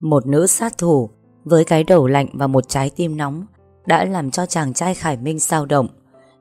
Một nữ sát thủ với cái đầu lạnh và một trái tim nóng đã làm cho chàng trai Khải Minh sao động.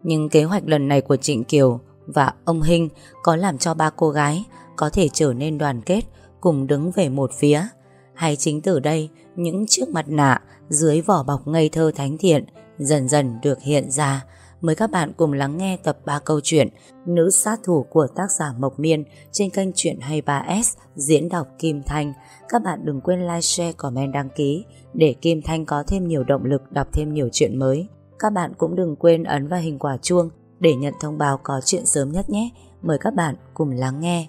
Nhưng kế hoạch lần này của Trịnh Kiều và ông Hinh có làm cho ba cô gái có thể trở nên đoàn kết cùng đứng về một phía. Hay chính từ đây, những chiếc mặt nạ dưới vỏ bọc ngây thơ thánh thiện dần dần được hiện ra. Mời các bạn cùng lắng nghe tập 3 câu chuyện Nữ sát thủ của tác giả Mộc Miên trên kênh Chuyện 23S diễn đọc Kim Thanh. Các bạn đừng quên like, share, comment, đăng ký để Kim Thanh có thêm nhiều động lực đọc thêm nhiều chuyện mới. Các bạn cũng đừng quên ấn vào hình quả chuông để nhận thông báo có chuyện sớm nhất nhé. Mời các bạn cùng lắng nghe.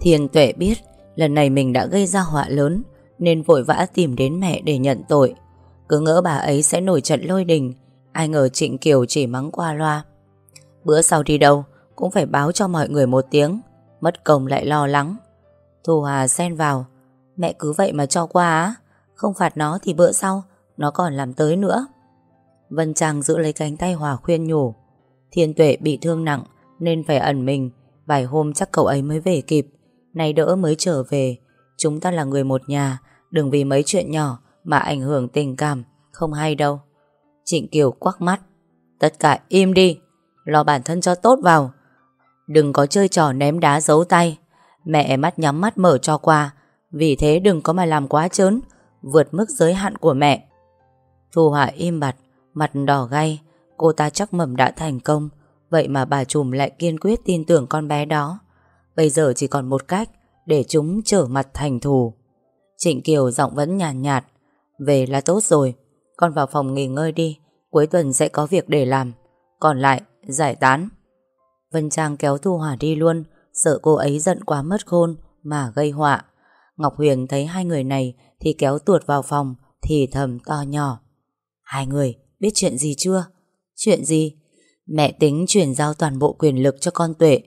Thiên Tuệ biết lần này mình đã gây ra họa lớn nên vội vã tìm đến mẹ để nhận tội. Cứ ngỡ bà ấy sẽ nổi trận lôi đình Ai ngờ Trịnh Kiều chỉ mắng qua loa. Bữa sau đi đâu, Cũng phải báo cho mọi người một tiếng, Mất công lại lo lắng. Thu Hà xen vào, Mẹ cứ vậy mà cho qua á, Không phạt nó thì bữa sau Nó còn làm tới nữa. Vân Trang giữ lấy cánh tay Hòa khuyên nhủ, Thiên Tuệ bị thương nặng Nên phải ẩn mình, Vài hôm chắc cậu ấy mới về kịp, Nay đỡ mới trở về. Chúng ta là người một nhà, Đừng vì mấy chuyện nhỏ Mà ảnh hưởng tình cảm, Không hay đâu. Trịnh Kiều quắc mắt. Tất cả im đi Lo bản thân cho tốt vào. Đừng có chơi trò ném đá giấu tay. Mẹ mắt nhắm mắt mở cho qua. Vì thế đừng có mà làm quá trớn Vượt mức giới hạn của mẹ. Thu Hòa im bặt Mặt đỏ gay. Cô ta chắc mầm đã thành công. Vậy mà bà trùm lại kiên quyết tin tưởng con bé đó. Bây giờ chỉ còn một cách Để chúng trở mặt thành thù. Trịnh Kiều giọng vẫn nhàn nhạt, nhạt. Về là tốt rồi con vào phòng nghỉ ngơi đi, Cuối tuần sẽ có việc để làm, Còn lại giải tán. Vân Trang kéo Thu Hòa đi luôn, Sợ cô ấy giận quá mất khôn Mà gây họa. Ngọc Huyền thấy hai người này Thì kéo tuột vào phòng, Thì thầm to nhỏ. Hai người, biết chuyện gì chưa? Chuyện gì? Mẹ tính chuyển giao toàn bộ quyền lực cho con Tuệ,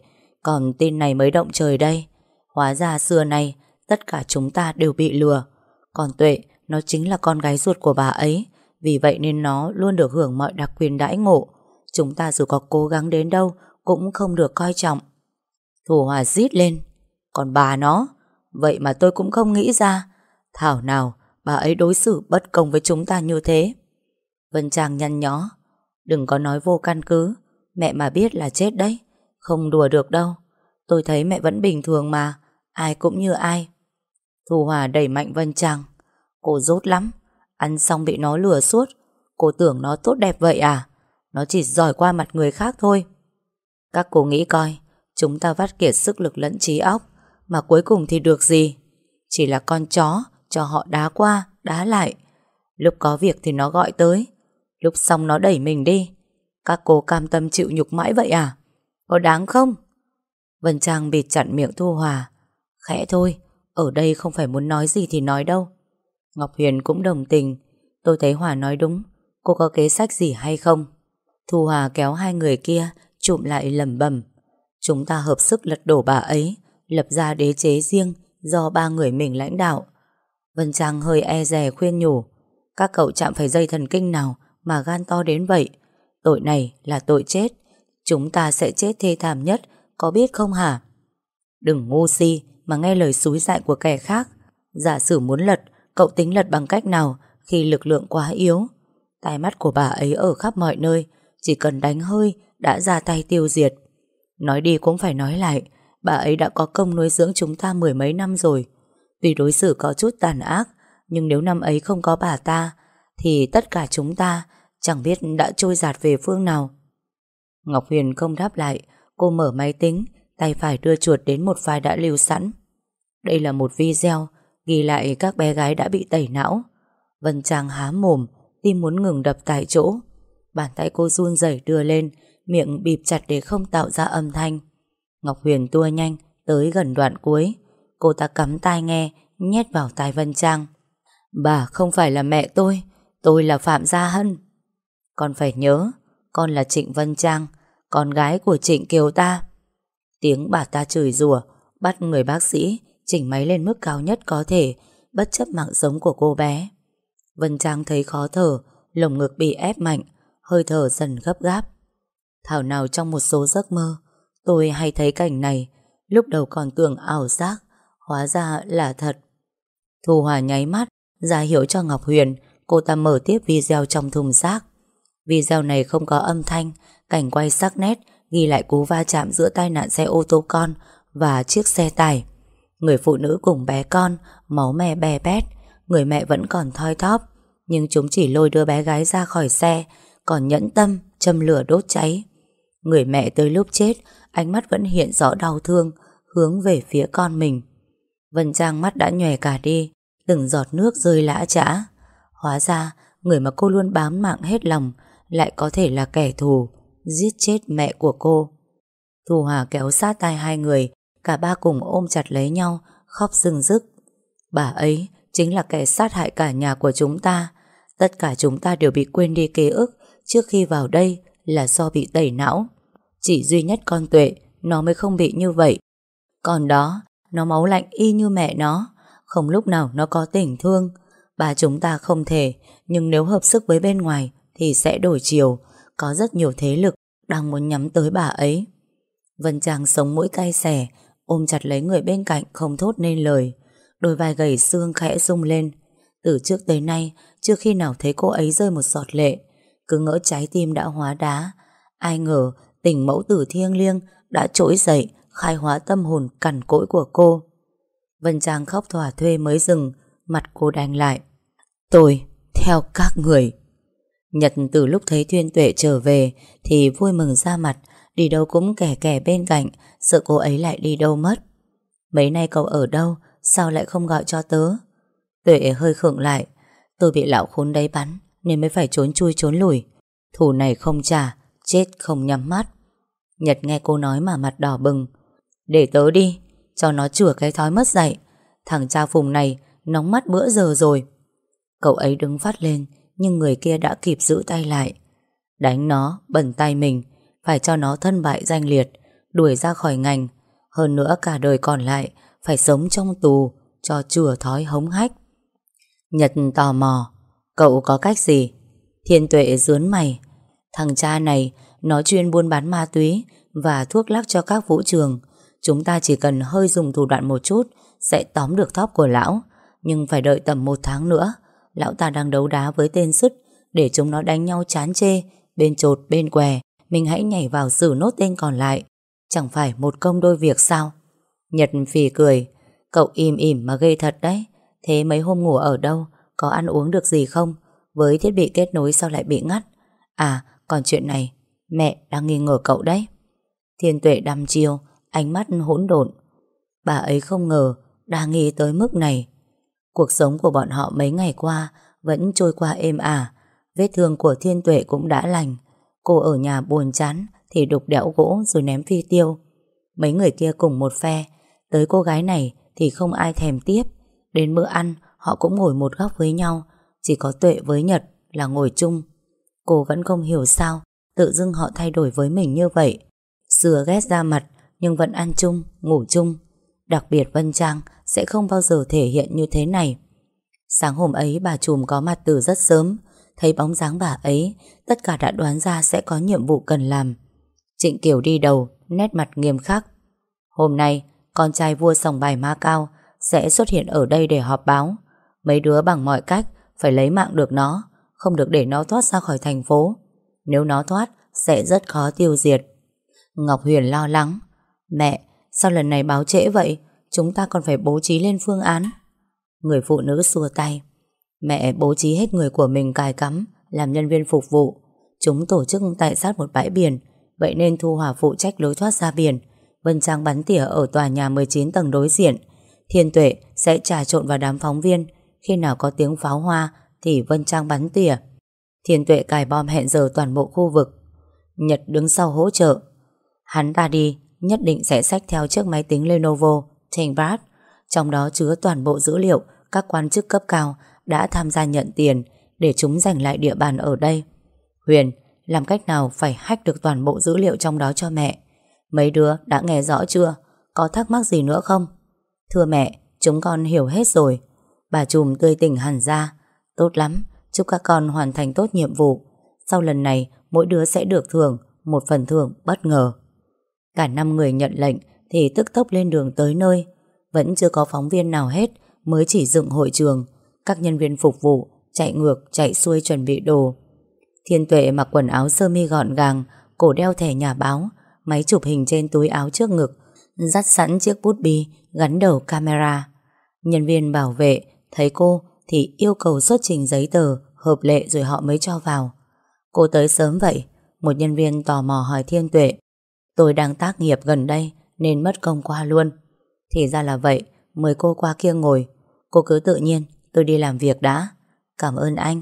Còn tin này mới động trời đây. Hóa ra xưa nay, Tất cả chúng ta đều bị lừa. Còn Tuệ, nó chính là con gái ruột của bà ấy vì vậy nên nó luôn được hưởng mọi đặc quyền đãi ngộ. Chúng ta dù có cố gắng đến đâu Cũng không được coi trọng. Thủ Hòa rít lên. Còn bà nó? Vậy mà tôi cũng không nghĩ ra. Thảo nào, bà ấy đối xử bất công với chúng ta như thế? Vân Trang nhăn nhó. Đừng có nói vô căn cứ. Mẹ mà biết là chết đấy. Không đùa được đâu. Tôi thấy mẹ vẫn bình thường mà. Ai cũng như ai. Thu Hòa đẩy mạnh Vân Trang. Cô rốt lắm. Ăn xong bị nó lừa suốt. Cô tưởng nó tốt đẹp vậy à? Nó chỉ giỏi qua mặt người khác thôi. Các cô nghĩ coi Chúng ta vắt kiệt sức lực lẫn trí óc Mà cuối cùng thì được gì? Chỉ là con chó Cho họ đá qua, đá lại. Lúc có việc thì nó gọi tới. Lúc xong nó đẩy mình đi. Các cô cam tâm chịu nhục mãi vậy à? Có đáng không? Vân Trang bịt chặn miệng Thu Hòa. Khẽ thôi Ở đây không phải muốn nói gì thì nói đâu. Ngọc Huyền cũng đồng tình. Tôi thấy Hòa nói đúng. Cô có kế sách gì hay không? Thu Hòa kéo hai người kia Chụm lại lầm bầm Chúng ta hợp sức lật đổ bà ấy, Lập ra đế chế riêng Do ba người mình lãnh đạo. Vân Trang hơi e rè khuyên nhủ. Các cậu chạm phải dây thần kinh nào Mà gan to đến vậy? Tội này là tội chết. Chúng ta sẽ chết thê thảm nhất, Có biết không hả? Đừng ngu si mà nghe lời xúi dại của kẻ khác. Giả sử muốn lật Cậu tính lật bằng cách nào khi lực lượng quá yếu? Tai mắt của bà ấy ở khắp mọi nơi, chỉ cần đánh hơi đã ra tay tiêu diệt. Nói đi cũng phải nói lại, bà ấy đã có công nuôi dưỡng chúng ta mười mấy năm rồi. Tuy đối xử có chút tàn ác, nhưng nếu năm ấy không có bà ta, thì tất cả chúng ta chẳng biết đã trôi giạt về phương nào. Ngọc Huyền không đáp lại, cô mở máy tính, tay phải đưa chuột đến một file đã lưu sẵn. Đây là một video ghi lại các bé gái đã bị tẩy não. Vân Trang há mồm, tim muốn ngừng đập tại chỗ. Bàn tay cô run rẩy đưa lên, miệng bịp chặt để không tạo ra âm thanh. Ngọc Huyền tua nhanh, tới gần đoạn cuối. Cô ta cắm tai nghe, nhét vào tai Vân Trang. Bà không phải là mẹ tôi, tôi là Phạm Gia Hân. Con phải nhớ, con là Trịnh Vân Trang, con gái của Trịnh Kiều ta. Tiếng bà ta chửi rủa, bắt người bác sĩ chỉnh máy lên mức cao nhất có thể, bất chấp mạng sống của cô bé. Vân Trang thấy khó thở, lồng ngực bị ép mạnh, hơi thở dần gấp gáp. Thảo nào trong một số giấc mơ, tôi hay thấy cảnh này, lúc đầu còn tưởng ảo giác, hóa ra là thật. Thu Hòa nháy mắt, ra hiệu cho Ngọc Huyền, cô ta mở tiếp video trong thùng rác. Video này không có âm thanh, cảnh quay sắc nét, ghi lại cú va chạm giữa tai nạn xe ô tô con và chiếc xe tải. Người phụ nữ cùng bé con, máu me bè bét, người mẹ vẫn còn thoi thóp, nhưng chúng chỉ lôi đưa bé gái ra khỏi xe, còn nhẫn tâm châm lửa đốt cháy. Người mẹ tới lúc chết, ánh mắt vẫn hiện rõ đau thương, hướng về phía con mình. Vân Trang mắt đã nhòe cả đi, từng giọt nước rơi lã chã. Hóa ra, người mà cô luôn bám mạng hết lòng lại có thể là kẻ thù, giết chết mẹ của cô. Thu hà kéo sát tay hai người, cả ba cùng ôm chặt lấy nhau, khóc rưng rức. Bà ấy chính là kẻ sát hại cả nhà của chúng ta. Tất cả chúng ta đều bị quên đi ký ức trước khi vào đây là do bị tẩy não. Chỉ duy nhất con Tuệ, nó mới không bị như vậy. Còn đó, nó máu lạnh y như mẹ nó, không lúc nào nó có tình thương. Bà chúng ta không thể, nhưng nếu hợp sức với bên ngoài thì sẽ đổi chiều. Có rất nhiều thế lực đang muốn nhắm tới bà ấy. Vân Trang sống mũi cay xẻ, ôm chặt lấy người bên cạnh không thốt nên lời. Đôi vai gầy xương khẽ rung lên. Từ trước tới nay, chưa khi nào thấy cô ấy rơi một giọt lệ. Cứ ngỡ trái tim đã hóa đá. Ai ngờ tình mẫu tử thiêng liêng đã trỗi dậy, khai hóa tâm hồn cằn cỗi của cô. Vân Trang khóc thỏa thuê mới dừng, mặt cô đành lại. Tôi, theo các người. Nhật từ lúc thấy Thuyên Tuệ trở về thì vui mừng ra mặt, đi đâu cũng kẻ kẻ bên cạnh, sợ cô ấy lại đi đâu mất. Mấy nay cậu ở đâu, sao lại không gọi cho tớ? Tuệ hơi khựng lại, tôi bị lão khốn đấy bắn, nên mới phải trốn chui trốn lùi. Thủ này không trả, chết không nhắm mắt. Nhật nghe cô nói mà mặt đỏ bừng. Để tớ đi, cho nó chữa cái thói mất dạy. Thằng cha phùng này nóng mắt bữa giờ rồi. Cậu ấy đứng phát lên, nhưng người kia đã kịp giữ tay lại. Đánh nó, bẩn tay mình, phải cho nó thân bại danh liệt, đuổi ra khỏi ngành. Hơn nữa cả đời còn lại, phải sống trong tù, cho chừa thói hống hách. Nhật tò mò, cậu có cách gì? Thiên tuệ dướn mày. Thằng cha này, nó chuyên buôn bán ma túy và thuốc lắc cho các vũ trường. Chúng ta chỉ cần hơi dùng thủ đoạn một chút sẽ tóm được thóp của lão. Nhưng phải đợi tầm một tháng nữa. Lão ta đang đấu đá với tên sứt để chúng nó đánh nhau chán chê, bên trột bên què. Mình hãy nhảy vào xử nốt tên còn lại. Chẳng phải một công đôi việc sao? Nhật phì cười. Cậu im ỉm mà gây thật đấy. Thế mấy hôm ngủ ở đâu? Có ăn uống được gì không? Với thiết bị kết nối sao lại bị ngắt? À, còn chuyện này, mẹ đang nghi ngờ cậu đấy. Thiên tuệ đăm chiêu, ánh mắt hỗn độn. Bà ấy không ngờ đang nghi tới mức này. Cuộc sống của bọn họ mấy ngày qua vẫn trôi qua êm ả. Vết thương của thiên tuệ cũng đã lành. Cô ở nhà buồn chán thì đục đẽo gỗ rồi ném phi tiêu. Mấy người kia cùng một phe. Tới cô gái này thì không ai thèm tiếp. Đến bữa ăn họ cũng ngồi một góc với nhau. Chỉ có tuệ với Nhật là ngồi chung. Cô vẫn không hiểu sao tự dưng họ thay đổi với mình như vậy. Xưa ghét ra mặt nhưng vẫn ăn chung, ngủ chung. Đặc biệt Vân Trang sẽ không bao giờ thể hiện như thế này. Sáng hôm ấy bà Trùm có mặt từ rất sớm, thấy bóng dáng bà ấy, tất cả đã đoán ra sẽ có nhiệm vụ cần làm. Trịnh Kiều đi đầu, nét mặt nghiêm khắc. Hôm nay, con trai vua sòng bài ma cao sẽ xuất hiện ở đây để họp báo. Mấy đứa bằng mọi cách phải lấy mạng được nó, không được để nó thoát ra khỏi thành phố. Nếu nó thoát, sẽ rất khó tiêu diệt. Ngọc Huyền lo lắng. Mẹ, sao lần này báo trễ vậy? Chúng ta còn phải bố trí lên phương án. Người phụ nữ xua tay. Mẹ bố trí hết người của mình cài cắm, làm nhân viên phục vụ. Chúng tổ chức tại sát một bãi biển, vậy nên Thu Hòa phụ trách lối thoát ra biển. Vân Trang bắn tỉa ở tòa nhà 19 tầng đối diện. Thiên Tuệ sẽ trà trộn vào đám phóng viên. Khi nào có tiếng pháo hoa thì Vân Trang bắn tỉa. Thiên Tuệ cài bom hẹn giờ toàn bộ khu vực. Nhật đứng sau hỗ trợ. Hắn ta đi, nhất định sẽ xách theo chiếc máy tính Lenovo ThinkPad, trong đó chứa toàn bộ dữ liệu các quan chức cấp cao đã tham gia nhận tiền để chúng giành lại địa bàn ở đây. Huyền, làm cách nào phải hack được toàn bộ dữ liệu trong đó cho mẹ? Mấy đứa đã nghe rõ chưa? Có thắc mắc gì nữa không? Thưa mẹ, chúng con hiểu hết rồi. Bà Trùm tươi tỉnh hẳn ra. Tốt lắm, chúc các con hoàn thành tốt nhiệm vụ. Sau lần này, mỗi đứa sẽ được thưởng một phần thưởng bất ngờ. Cả năm người nhận lệnh thì tức tốc lên đường tới nơi. Vẫn chưa có phóng viên nào hết mới chỉ dựng hội trường. Các nhân viên phục vụ chạy ngược, chạy xuôi chuẩn bị đồ. Thiên Tuệ mặc quần áo sơ mi gọn gàng, cổ đeo thẻ nhà báo, máy chụp hình trên túi áo trước ngực, dắt sẵn chiếc bút bi gắn đầu camera. Nhân viên bảo vệ thấy cô thì yêu cầu xuất trình giấy tờ hợp lệ rồi họ mới cho vào. Cô tới sớm vậy, một nhân viên tò mò hỏi Thiên Tuệ. Tôi đang tác nghiệp gần đây nên mất công qua luôn. Thì ra là vậy, mời cô qua kia ngồi. Cô cứ tự nhiên, tôi đi làm việc đã. Cảm ơn anh.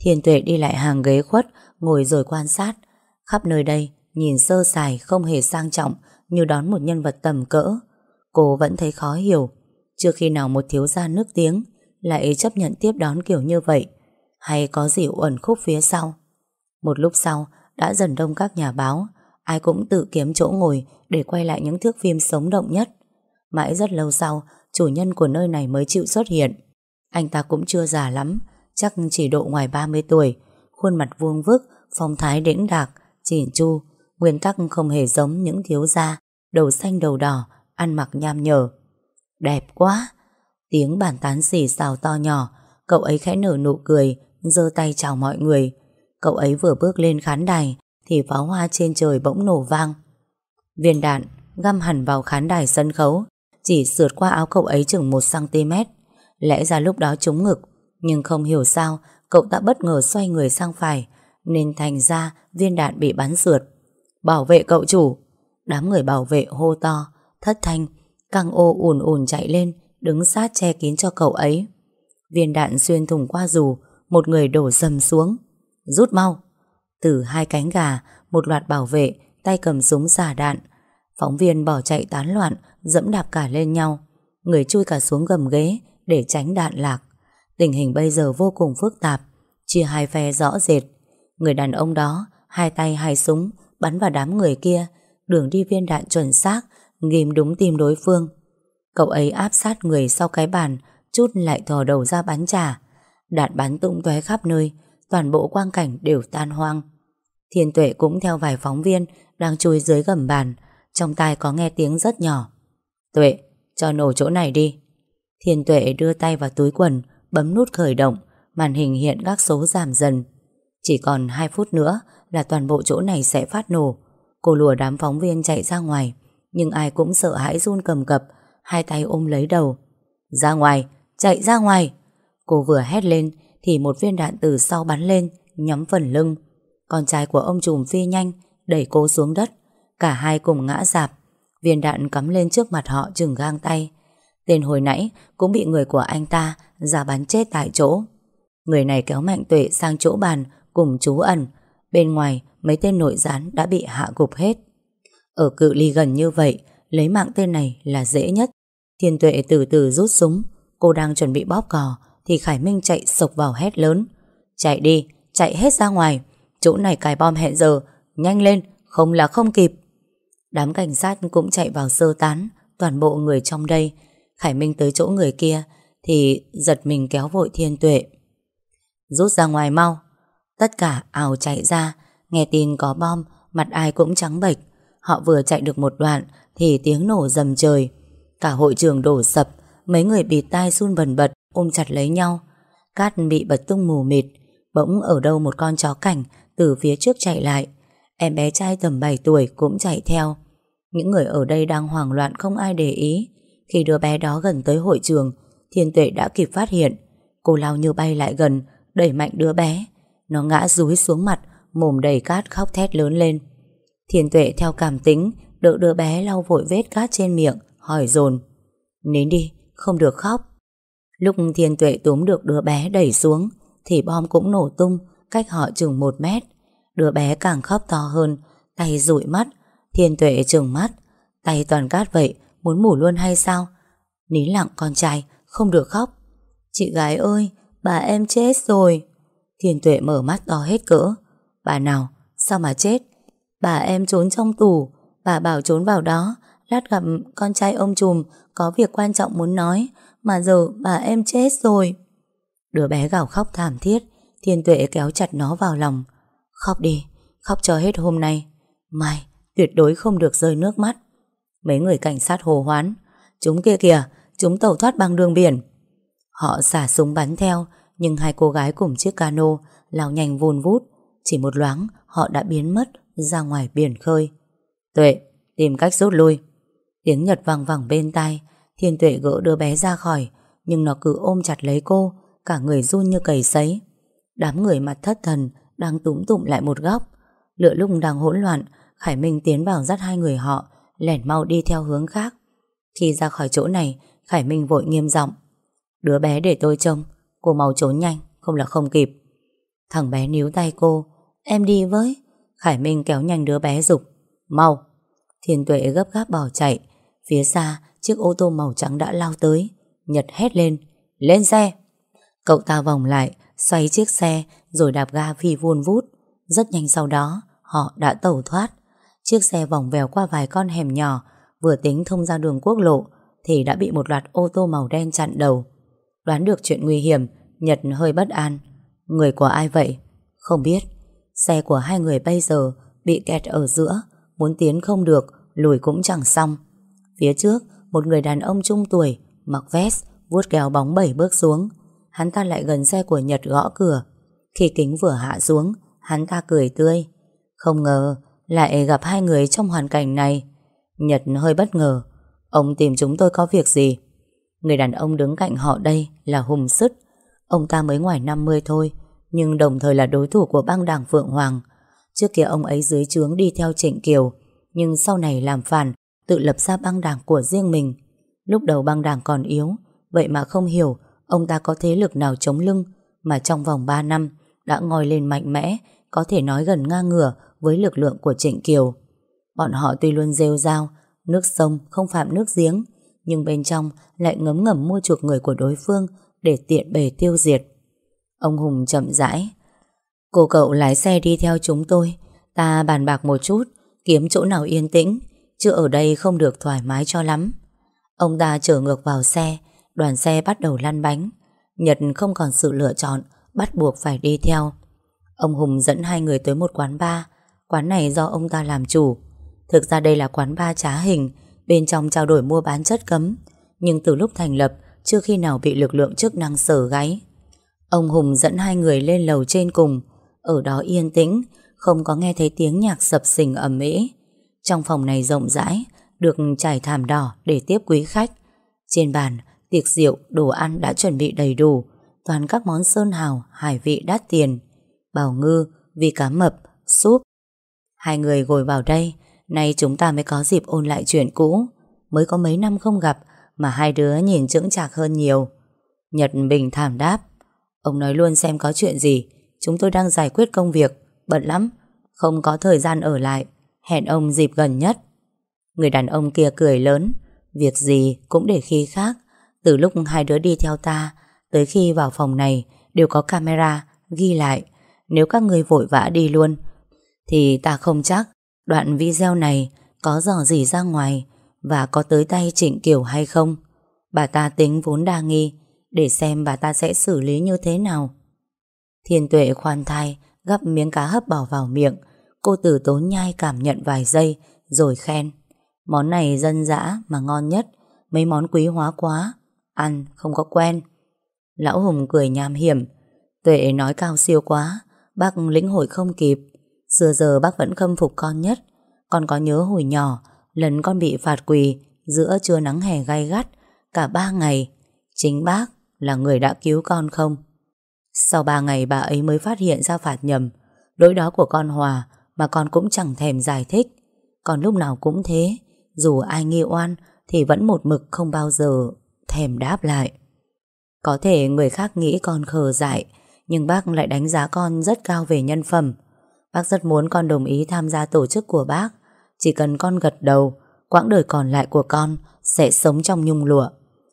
Thiên Tuệ đi lại hàng ghế khuất, ngồi rồi quan sát. Khắp nơi đây, nhìn sơ sài không hề sang trọng như đón một nhân vật tầm cỡ. Cô vẫn thấy khó hiểu. Chưa khi nào một thiếu gia nước tiếng lại chấp nhận tiếp đón kiểu như vậy. Hay có gì uẩn khúc phía sau. Một lúc sau, đã dần đông các nhà báo, ai cũng tự kiếm chỗ ngồi để quay lại những thước phim sống động nhất. Mãi rất lâu sau, chủ nhân của nơi này mới chịu xuất hiện. Anh ta cũng chưa già lắm, chắc chỉ độ ngoài 30 tuổi, khuôn mặt vuông vức, phong thái đĩnh đạc, chỉn chu, nguyên tắc không hề giống những thiếu gia, đầu xanh đầu đỏ, ăn mặc nham nhở. Đẹp quá! Tiếng bàn tán xì xào to nhỏ, cậu ấy khẽ nở nụ cười, giơ tay chào mọi người. Cậu ấy vừa bước lên khán đài, thì pháo hoa trên trời bỗng nổ vang. Viên đạn găm hẳn vào khán đài sân khấu, chỉ sượt qua áo cậu ấy chừng 1cm. Lẽ ra lúc đó trúng ngực, nhưng không hiểu sao cậu ta bất ngờ xoay người sang phải, nên thành ra viên đạn bị bắn rượt Bảo vệ cậu chủ! Đám người bảo vệ hô to, thất thanh, căng ô ùn ùn chạy lên, đứng sát che kín cho cậu ấy. Viên đạn xuyên thủng qua dù, một người đổ dầm xuống. Rút mau! Từ hai cánh gà, một loạt bảo vệ, tay cầm súng xả đạn. Phóng viên bỏ chạy tán loạn, dẫm đạp cả lên nhau. Người chui cả xuống gầm ghế để tránh đạn lạc. Tình hình bây giờ vô cùng phức tạp, chia hai phe rõ rệt. Người đàn ông đó, hai tay hai súng, bắn vào đám người kia, đường đi viên đạn chuẩn xác, ghim đúng tim đối phương. Cậu ấy áp sát người sau cái bàn, chút lại thò đầu ra bắn trả. Đạn bắn tung tóe khắp nơi, toàn bộ quang cảnh đều tan hoang. Thiên Tuệ cũng theo vài phóng viên đang chui dưới gầm bàn, trong tai có nghe tiếng rất nhỏ. Tuệ, cho nổ chỗ này đi. Thiên Tuệ đưa tay vào túi quần, bấm nút khởi động, màn hình hiện các số giảm dần. Chỉ còn 2 phút nữa là toàn bộ chỗ này sẽ phát nổ. Cô lùa đám phóng viên chạy ra ngoài, nhưng ai cũng sợ hãi run cầm cập, hai tay ôm lấy đầu. Ra ngoài, chạy ra ngoài. Cô vừa hét lên thì một viên đạn từ sau bắn lên, nhắm phần lưng. Con trai của ông trùm phi nhanh, đẩy cô xuống đất. Cả hai cùng ngã dạp. Viên đạn cắm lên trước mặt họ chừng gang tay. Tên hồi nãy cũng bị người của anh ta ra bắn chết tại chỗ. Người này kéo mạnh tuệ sang chỗ bàn cùng chú ẩn. Bên ngoài, mấy tên nội gián đã bị hạ gục hết. Ở cự ly gần như vậy, lấy mạng tên này là dễ nhất. Thiên tuệ từ từ rút súng. Cô đang chuẩn bị bóp cò, thì Khải Minh chạy sộc vào hét lớn. Chạy đi, chạy hết ra ngoài. Chỗ này cài bom hẹn giờ, nhanh lên, không là không kịp. Đám cảnh sát cũng chạy vào sơ tán, toàn bộ người trong đây. Khải Minh tới chỗ người kia, thì giật mình kéo vội thiên tuệ. Rút ra ngoài mau. Tất cả ảo chạy ra, nghe tin có bom, mặt ai cũng trắng bệch. Họ vừa chạy được một đoạn, thì tiếng nổ dầm trời. Cả hội trường đổ sập, mấy người bịt tai run bần bật, ôm chặt lấy nhau. Cát bị bật tung mù mịt, bỗng ở đâu một con chó cảnh từ phía trước chạy lại. Em bé trai tầm 7 tuổi cũng chạy theo. Những người ở đây đang hoảng loạn không ai để ý. Khi đứa bé đó gần tới hội trường, Thiên Tuệ đã kịp phát hiện. Cô lao như bay lại gần, đẩy mạnh đứa bé. Nó ngã rúi xuống mặt, mồm đầy cát khóc thét lớn lên. Thiên Tuệ theo cảm tính, đỡ đứa bé lau vội vết cát trên miệng, hỏi dồn Nín đi, không được khóc. Lúc Thiên Tuệ túm được đứa bé đẩy xuống, thì bom cũng nổ tung, cách họ chừng một mét. Đứa bé càng khóc to hơn, tay rụi mắt, Thiên Tuệ trừng mắt, tay toàn cát vậy, muốn mủ luôn hay sao? Nín lặng con trai, không được khóc. Chị gái ơi, bà em chết rồi. Thiên Tuệ mở mắt to hết cỡ. Bà nào, sao mà chết? Bà em trốn trong tù, bà bảo trốn vào đó, lát gặp con trai ông trùm có việc quan trọng muốn nói, mà giờ bà em chết rồi. Đứa bé gào khóc thảm thiết, Thiên Tuệ kéo chặt nó vào lòng. Khóc đi, khóc cho hết hôm nay. Mai, tuyệt đối không được rơi nước mắt. Mấy người cảnh sát hồ hoán. Chúng kia kìa, chúng tẩu thoát bằng đường biển. Họ xả súng bắn theo, nhưng hai cô gái cùng chiếc cano lao nhanh vun vút. Chỉ một loáng, họ đã biến mất ra ngoài biển khơi. Tuệ, tìm cách rút lui. Tiếng Nhật vang vẳng bên tai, Thiên Tuệ gỡ đứa bé ra khỏi, nhưng nó cứ ôm chặt lấy cô, cả người run như cầy sấy. Đám người mặt thất thần đang túm tụm lại một góc. Lựa lung đang hỗn loạn, Khải Minh tiến vào dắt hai người họ, lẻn mau đi theo hướng khác. Khi ra khỏi chỗ này, Khải Minh vội nghiêm giọng Đứa bé để tôi trông, cô mau trốn nhanh, không là không kịp. Thằng bé níu tay cô, em đi với. Khải Minh kéo nhanh đứa bé dục Mau! Thiên tuệ gấp gáp bỏ chạy. Phía xa, chiếc ô tô màu trắng đã lao tới. Nhật hét lên. Lên xe! Cậu ta vòng lại, xoay chiếc xe, rồi đạp ga phi vuôn vút. Rất nhanh sau đó, họ đã tẩu thoát. Chiếc xe vòng vèo qua vài con hẻm nhỏ, vừa tính thông ra đường quốc lộ, thì đã bị một loạt ô tô màu đen chặn đầu. Đoán được chuyện nguy hiểm, Nhật hơi bất an. Người của ai vậy? Không biết. Xe của hai người bây giờ bị kẹt ở giữa, muốn tiến không được, lùi cũng chẳng xong. Phía trước, một người đàn ông trung tuổi, mặc vest, vuốt kéo bóng bảy bước xuống. Hắn ta lại gần xe của Nhật gõ cửa. Khi kính vừa hạ xuống, hắn ta cười tươi. Không ngờ, lại gặp hai người trong hoàn cảnh này. Nhật hơi bất ngờ. Ông tìm chúng tôi có việc gì? Người đàn ông đứng cạnh họ đây là Hùng Sứt. Ông ta mới ngoài 50 thôi, nhưng đồng thời là đối thủ của băng đảng Phượng Hoàng. Trước kia ông ấy dưới trướng đi theo Trịnh Kiều, nhưng sau này làm phản, tự lập ra băng đảng của riêng mình. Lúc đầu băng đảng còn yếu, vậy mà không hiểu ông ta có thế lực nào chống lưng, mà trong vòng 3 năm đã ngoi lên mạnh mẽ, có thể nói gần ngang ngửa với lực lượng của Trịnh Kiều. Bọn họ tuy luôn rêu rao, nước sông không phạm nước giếng, nhưng bên trong lại ngấm ngầm mua chuộc người của đối phương để tiện bề tiêu diệt. Ông Hùng chậm rãi. Cô cậu lái xe đi theo chúng tôi, ta bàn bạc một chút, kiếm chỗ nào yên tĩnh, chứ ở đây không được thoải mái cho lắm. Ông ta trở ngược vào xe, đoàn xe bắt đầu lăn bánh. Nhật không còn sự lựa chọn, bắt buộc phải đi theo. Ông Hùng dẫn hai người tới một quán bar, quán này do ông ta làm chủ. Thực ra đây là quán ba trá hình, bên trong trao đổi mua bán chất cấm, nhưng từ lúc thành lập chưa khi nào bị lực lượng chức năng sở gáy. Ông Hùng dẫn hai người lên lầu trên cùng, ở đó yên tĩnh, không có nghe thấy tiếng nhạc sập sình ầm ĩ. Trong phòng này rộng rãi, được trải thảm đỏ để tiếp quý khách. Trên bàn, tiệc rượu, đồ ăn đã chuẩn bị đầy đủ, toàn các món sơn hào, hải vị đắt tiền. bào ngư, vi cá mập, súp. Hai người ngồi vào đây, nay chúng ta mới có dịp ôn lại chuyện cũ. Mới có mấy năm không gặp, mà hai đứa nhìn chững chạc hơn nhiều. Nhật Bình thảm đáp. Ông nói luôn xem có chuyện gì, chúng tôi đang giải quyết công việc, bận lắm, không có thời gian ở lại, hẹn ông dịp gần nhất. Người đàn ông kia cười lớn, việc gì cũng để khi khác. Từ lúc hai đứa đi theo ta, tới khi vào phòng này đều có camera ghi lại. Nếu các người vội vã đi luôn, thì ta không chắc đoạn video này có dò gì ra ngoài và có tới tay Trịnh Kiều hay không. Bà ta tính vốn đa nghi để xem bà ta sẽ xử lý như thế nào. Thiên tuệ khoan thai, gắp miếng cá hấp bỏ vào miệng cô tử tốn nhai cảm nhận vài giây rồi khen. Món này dân dã mà ngon nhất, mấy món quý hóa quá, ăn không có quen. Lão Hùng cười nham hiểm Tuệ nói cao siêu quá, Bác lĩnh hội không kịp Xưa giờ bác vẫn khâm phục con nhất. Con có nhớ hồi nhỏ, Lần con bị phạt quỳ, Giữa trưa nắng hè gay gắt, Cả ba ngày, Chính bác là người đã cứu con không? Sau ba ngày bà ấy mới phát hiện ra phạt nhầm, Lỗi đó của con Hòa Mà con cũng chẳng thèm giải thích. Còn lúc nào cũng thế, Dù ai nghi oan Thì vẫn một mực không bao giờ thèm đáp lại. Có thể người khác nghĩ con khờ dại, Nhưng bác lại đánh giá con rất cao về nhân phẩm. Bác rất muốn con đồng ý tham gia tổ chức của bác. Chỉ cần con gật đầu Quãng đời còn lại của con Sẽ sống trong nhung lụa.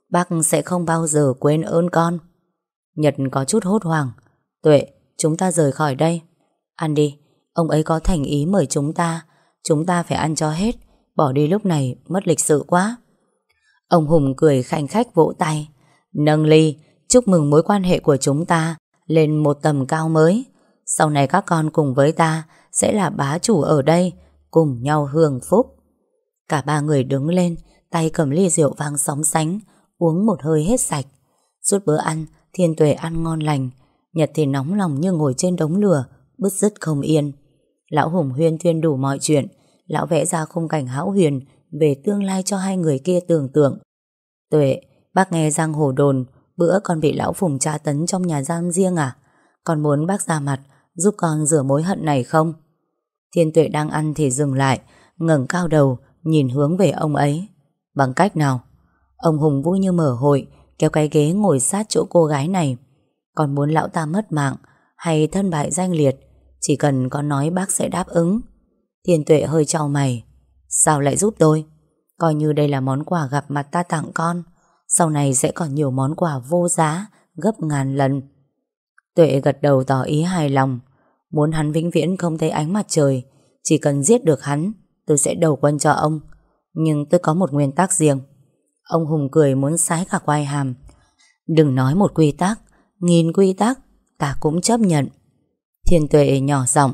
Bác sẽ không bao giờ quên ơn con. Nhật có chút hốt hoảng. Tuệ, chúng ta rời khỏi đây. Ăn đi, ông ấy có thành ý mời chúng ta. Chúng ta phải ăn cho hết Bỏ đi lúc này mất lịch sự quá. Ông Hùng cười khanh khách vỗ tay. Nâng ly Chúc mừng mối quan hệ của chúng ta Lên một tầm cao mới. Sau này các con cùng với ta Sẽ là bá chủ ở đây cùng nhau hưởng phúc. Cả ba người đứng lên, tay cầm ly rượu vang sóng sánh, uống một hơi hết sạch. Suốt bữa ăn, Thiên Tuệ ăn ngon lành, Nhật thì nóng lòng như ngồi trên đống lửa, bứt rứt không yên. Lão Hùng huyên thuyên đủ mọi chuyện, lão vẽ ra khung cảnh hão huyền về tương lai cho hai người kia tưởng tượng. Tuệ, bác nghe giang hồ đồn, bữa con bị lão Phùng tra tấn trong nhà giam riêng à? Con muốn bác ra mặt, giúp con rửa mối hận này không? Thiên Tuệ đang ăn thì dừng lại, ngẩng cao đầu, nhìn hướng về ông ấy. Bằng cách nào? Ông Hùng vui như mở hội, kéo cái ghế ngồi sát chỗ cô gái này. Còn muốn lão ta mất mạng, hay thân bại danh liệt, chỉ cần con nói bác sẽ đáp ứng. Thiên Tuệ hơi trao mày. Sao lại giúp tôi? Coi như đây là món quà gặp mặt ta tặng con. Sau này sẽ còn nhiều món quà vô giá, gấp ngàn lần. Tuệ gật đầu tỏ ý hài lòng. Muốn hắn vĩnh viễn không thấy ánh mặt trời, chỉ cần giết được hắn, tôi sẽ đầu quân cho ông. Nhưng tôi có một nguyên tắc riêng. Ông Hùng cười muốn sái cả quai hàm. Đừng nói một quy tắc, nghìn quy tắc, ta cũng chấp nhận. Thiên tuệ nhỏ giọng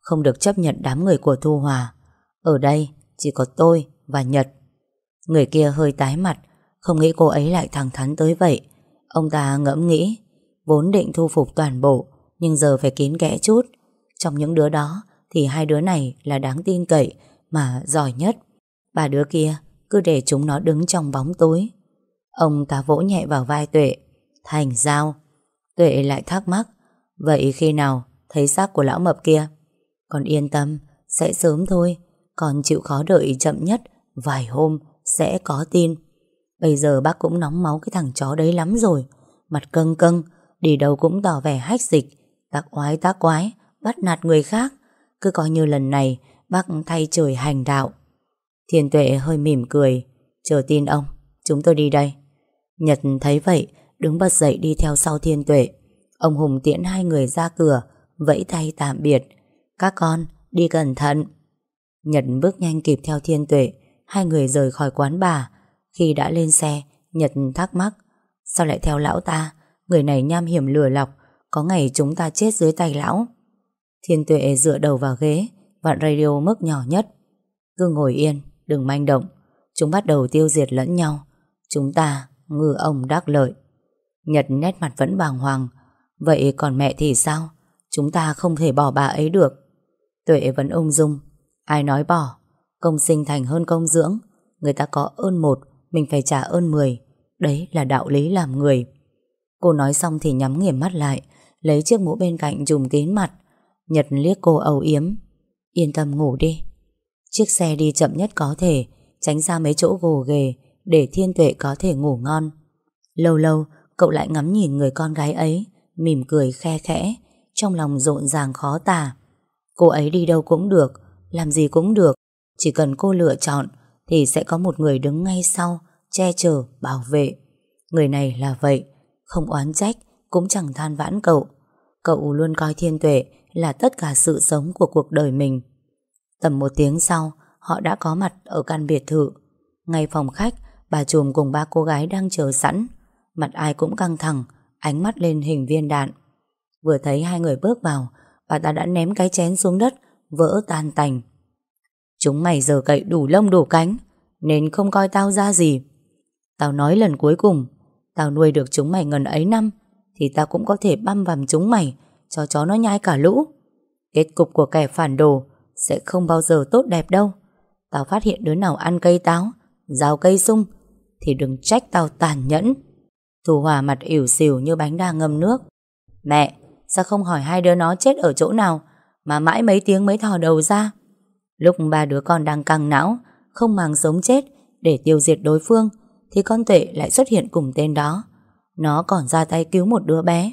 Không được chấp nhận đám người của Thu Hòa. Ở đây chỉ có tôi và Nhật. Người kia hơi tái mặt, không nghĩ cô ấy lại thẳng thắn tới vậy. Ông ta ngẫm nghĩ, vốn định thu phục toàn bộ, nhưng giờ phải kín kẽ chút. Trong những đứa đó, thì hai đứa này là đáng tin cậy, mà giỏi nhất. Bà đứa kia cứ để chúng nó đứng trong bóng tối. Ông ta vỗ nhẹ vào vai Tuệ. Thành giao. Tuệ lại thắc mắc. Vậy khi nào thấy xác của lão mập kia? Còn yên tâm, sẽ sớm thôi. Còn chịu khó đợi chậm nhất, vài hôm sẽ có tin. Bây giờ bác cũng nóng máu cái thằng chó đấy lắm rồi. Mặt căng căng, đi đâu cũng tỏ vẻ hách dịch. Tác oái tác quái, bắt nạt người khác. Cứ coi như lần này bác thay trời hành đạo. Thiên tuệ hơi mỉm cười. Chờ tin ông, chúng tôi đi đây. Nhật thấy vậy, đứng bật dậy đi theo sau thiên tuệ. Ông Hùng tiễn hai người ra cửa, vẫy tay tạm biệt. Các con, đi cẩn thận. Nhật bước nhanh kịp theo thiên tuệ, hai người rời khỏi quán bà. Khi đã lên xe, Nhật thắc mắc. Sao lại theo lão ta? Người này nham hiểm lừa lọc, có ngày chúng ta chết dưới tay lão. Thiên tuệ dựa đầu vào ghế, Vạn radio mức nhỏ nhất. Cứ ngồi yên, đừng manh động. Chúng bắt đầu tiêu diệt lẫn nhau. Chúng ta, ngư ông đắc lợi. Nhật nét mặt vẫn bàng hoàng. Vậy còn mẹ thì sao? Chúng ta không thể bỏ bà ấy được. Tuệ vẫn ung dung. Ai nói bỏ? Công sinh thành hơn công dưỡng. Người ta có ơn một, mình phải trả ơn mười. Đấy là đạo lý làm người. Cô nói xong thì nhắm nghiền mắt lại, lấy chiếc mũ bên cạnh dùng kín mặt. Nhật liếc cô âu yếm. Yên tâm ngủ đi. Chiếc xe đi chậm nhất có thể, tránh ra mấy chỗ gồ ghề để thiên tuệ có thể ngủ ngon. Lâu lâu, cậu lại ngắm nhìn người con gái ấy, mỉm cười khe khẽ, trong lòng rộn ràng khó tả. Cô ấy đi đâu cũng được, làm gì cũng được, chỉ cần cô lựa chọn thì sẽ có một người đứng ngay sau, che chở, bảo vệ. Người này là vậy, không oán trách, cũng chẳng than vãn cậu. Cậu luôn coi thiên tuệ là tất cả sự sống của cuộc đời mình. Tầm một tiếng sau, họ đã có mặt ở căn biệt thự. Ngay phòng khách, bà trùm cùng ba cô gái đang chờ sẵn. Mặt ai cũng căng thẳng, ánh mắt lên hình viên đạn. Vừa thấy hai người bước vào, bà ta đã ném cái chén xuống đất, vỡ tan tành. Chúng mày giờ cậy đủ lông đủ cánh, nên không coi tao ra gì. Tao nói lần cuối cùng, tao nuôi được chúng mày ngần ấy năm, thì tao cũng có thể băm vằm chúng mày, cho chó nó nhai cả lũ. Kết cục của kẻ phản đồ sẽ không bao giờ tốt đẹp đâu. Tao phát hiện đứa nào ăn cây táo, rào cây sung, thì đừng trách tao tàn nhẫn. Thu Hòa mặt ỉu xỉu như bánh đa ngâm nước. Mẹ, sao không hỏi hai đứa nó chết ở chỗ nào, mà mãi mấy tiếng mới thò đầu ra? Lúc ba đứa con đang căng não, không màng sống chết để tiêu diệt đối phương, thì con tuệ lại xuất hiện cùng tên đó. Nó còn ra tay cứu một đứa bé.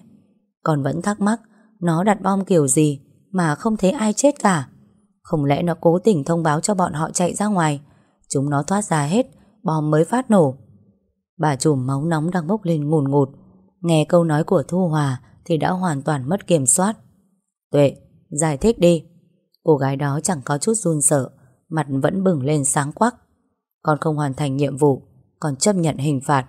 Còn vẫn thắc mắc, nó đặt bom kiểu gì mà không thấy ai chết cả. Không lẽ nó cố tình thông báo cho bọn họ chạy ra ngoài Chúng nó thoát ra hết Bom mới phát nổ Bà trùm máu nóng đang bốc lên ngùn ngụt Nghe câu nói của Thu Hòa Thì đã hoàn toàn mất kiểm soát Tuệ, giải thích đi Cô gái đó chẳng có chút run sợ Mặt vẫn bừng lên sáng quắc Con không hoàn thành nhiệm vụ còn chấp nhận hình phạt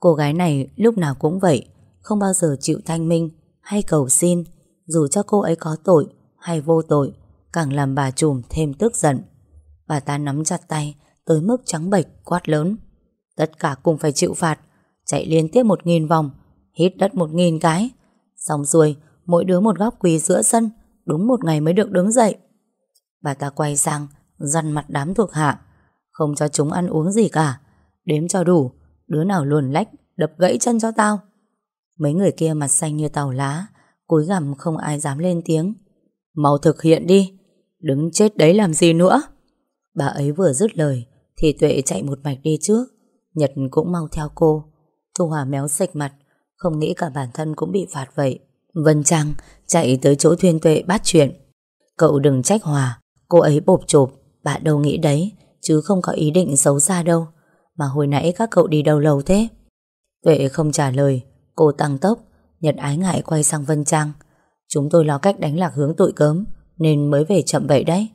Cô gái này lúc nào cũng vậy Không bao giờ chịu thanh minh hay cầu xin Dù cho cô ấy có tội hay vô tội càng làm bà trùm thêm tức giận. Bà ta nắm chặt tay, tới mức trắng bệch quát lớn. Tất cả cùng phải chịu phạt, chạy liên tiếp một nghìn vòng, hít đất một nghìn cái. Xong xuôi, mỗi đứa một góc quỳ giữa sân, đúng một ngày mới được đứng dậy. Bà ta quay sang, dằn mặt đám thuộc hạ, không cho chúng ăn uống gì cả. Đếm cho đủ, đứa nào luồn lách, đập gãy chân cho tao. Mấy người kia mặt xanh như tàu lá, cúi gằm không ai dám lên tiếng. Mau thực hiện đi, đứng chết đấy làm gì nữa. Bà ấy vừa dứt lời, thì Tuệ chạy một mạch đi trước. Nhật cũng mau theo cô. Thu Hòa méo sạch mặt, không nghĩ cả bản thân cũng bị phạt vậy. Vân Trang chạy tới chỗ Thuyên Tuệ bắt chuyện. Cậu đừng trách Hòa, cô ấy bộp chộp, bà đâu nghĩ đấy, chứ không có ý định xấu xa đâu. Mà hồi nãy các cậu đi đâu lâu thế? Tuệ không trả lời, cô tăng tốc, Nhật ái ngại quay sang Vân Trang. Chúng tôi lo cách đánh lạc hướng tụi cớm, nên mới về chậm vậy đấy.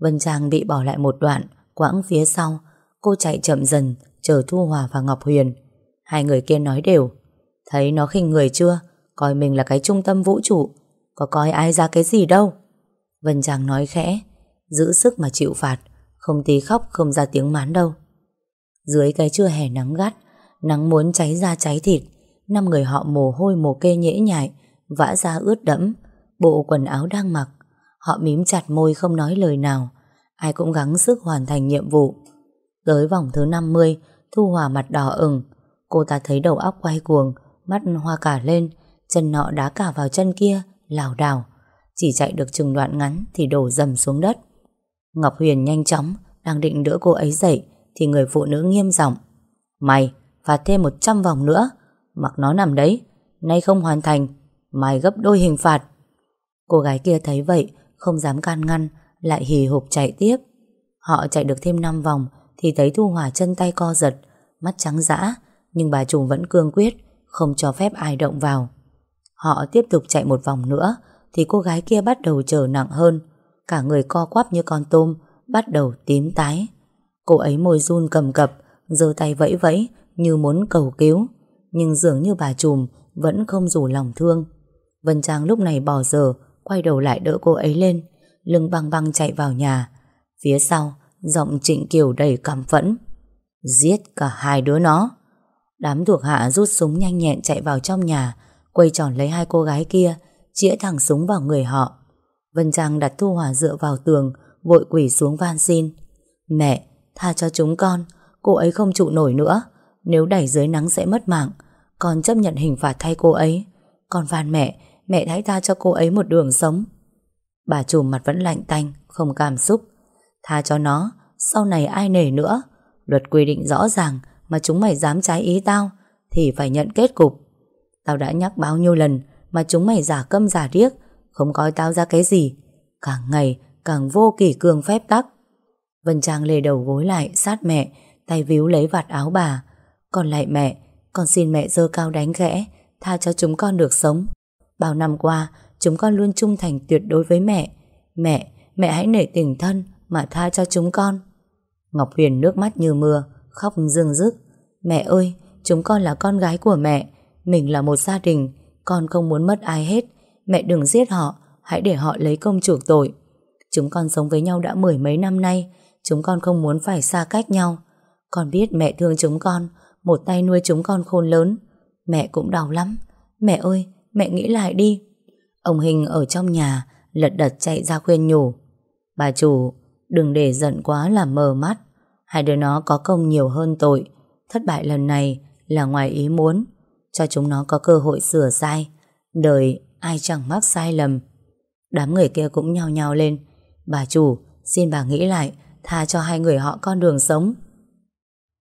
Vân Trang bị bỏ lại một đoạn, quãng phía sau, cô chạy chậm dần, chờ Thu Hòa và Ngọc Huyền. Hai người kia nói đều, thấy nó khinh người chưa, coi mình là cái trung tâm vũ trụ, có coi ai ra cái gì đâu. Vân Trang nói khẽ, giữ sức mà chịu phạt, không tí khóc không ra tiếng mán đâu. Dưới cái trưa hè nắng gắt, nắng muốn cháy da cháy thịt, năm người họ mồ hôi mồ kê nhễ nhại, vã ra ướt đẫm, bộ quần áo đang mặc. Họ mím chặt môi không nói lời nào, ai cũng gắng sức hoàn thành nhiệm vụ. Tới vòng thứ 50, Thu Hòa mặt đỏ ửng, cô ta thấy đầu óc quay cuồng, mắt hoa cả lên, chân nọ đá cả vào chân kia, lảo đảo. Chỉ chạy được chừng đoạn ngắn thì đổ dầm xuống đất. Ngọc Huyền nhanh chóng, đang định đỡ cô ấy dậy, thì người phụ nữ nghiêm giọng Mày, phạt thêm 100 vòng nữa, mặc nó nằm đấy, nay không hoàn thành, mày gấp đôi hình phạt. Cô gái kia thấy vậy, không dám can ngăn, lại hì hục chạy tiếp. Họ chạy được thêm 5 vòng, thì thấy Thu Hòa chân tay co giật, mắt trắng dã, nhưng bà chủ vẫn cương quyết, không cho phép ai động vào. Họ tiếp tục chạy một vòng nữa, thì cô gái kia bắt đầu trở nặng hơn, cả người co quắp như con tôm, bắt đầu tím tái. Cô ấy môi run cầm cập, giơ tay vẫy vẫy như muốn cầu cứu, nhưng dường như bà trùm vẫn không rủ lòng thương. Vân Trang lúc này bỏ giờ, quay đầu lại đỡ cô ấy lên, lưng băng băng chạy vào nhà. Phía sau, giọng Trịnh Kiều đầy cảm phẫn. Giết cả hai đứa nó. Đám thuộc hạ rút súng nhanh nhẹn chạy vào trong nhà, quay tròn lấy hai cô gái kia, chĩa thẳng súng vào người họ. Vân Trang đặt Thu Hòa dựa vào tường, vội quỷ xuống van xin. Mẹ, tha cho chúng con, cô ấy không trụ nổi nữa. Nếu đẩy dưới nắng sẽ mất mạng, con chấp nhận hình phạt thay cô ấy. Con van mẹ, mẹ hãy tha cho cô ấy một đường sống. Bà chủ mặt vẫn lạnh tanh, không cảm xúc. Tha cho nó, sau này ai nể nữa. Luật quy định rõ ràng mà chúng mày dám trái ý tao thì phải nhận kết cục. Tao đã nhắc bao nhiêu lần mà chúng mày giả câm giả điếc, không coi tao ra cái gì. Càng ngày càng vô kỷ cường phép tắc. Vân Trang lê đầu gối lại sát mẹ, tay víu lấy vạt áo bà. Còn lại mẹ, con xin mẹ dơ cao đánh khẽ, tha cho chúng con được sống. Bao năm qua, chúng con luôn trung thành tuyệt đối với mẹ. Mẹ, mẹ hãy nể tình thân mà tha cho chúng con. Ngọc Huyền nước mắt như mưa, khóc rưng rức. Mẹ ơi, chúng con là con gái của mẹ. Mình là một gia đình, con không muốn mất ai hết. Mẹ đừng giết họ, hãy để họ lấy công chuộc tội. Chúng con sống với nhau đã mười mấy năm nay, chúng con không muốn phải xa cách nhau. Con biết mẹ thương chúng con, một tay nuôi chúng con khôn lớn. Mẹ cũng đau lắm. Mẹ ơi, mẹ nghĩ lại đi. Ông Hình ở trong nhà, lật đật chạy ra khuyên nhủ. Bà chủ, đừng để giận quá làm mờ mắt. Hai đứa nó có công nhiều hơn tội. Thất bại lần này là ngoài ý muốn. Cho chúng nó có cơ hội sửa sai. Đời ai chẳng mắc sai lầm. Đám người kia cũng nhao nhao lên. Bà chủ, xin bà nghĩ lại, tha cho hai người họ con đường sống.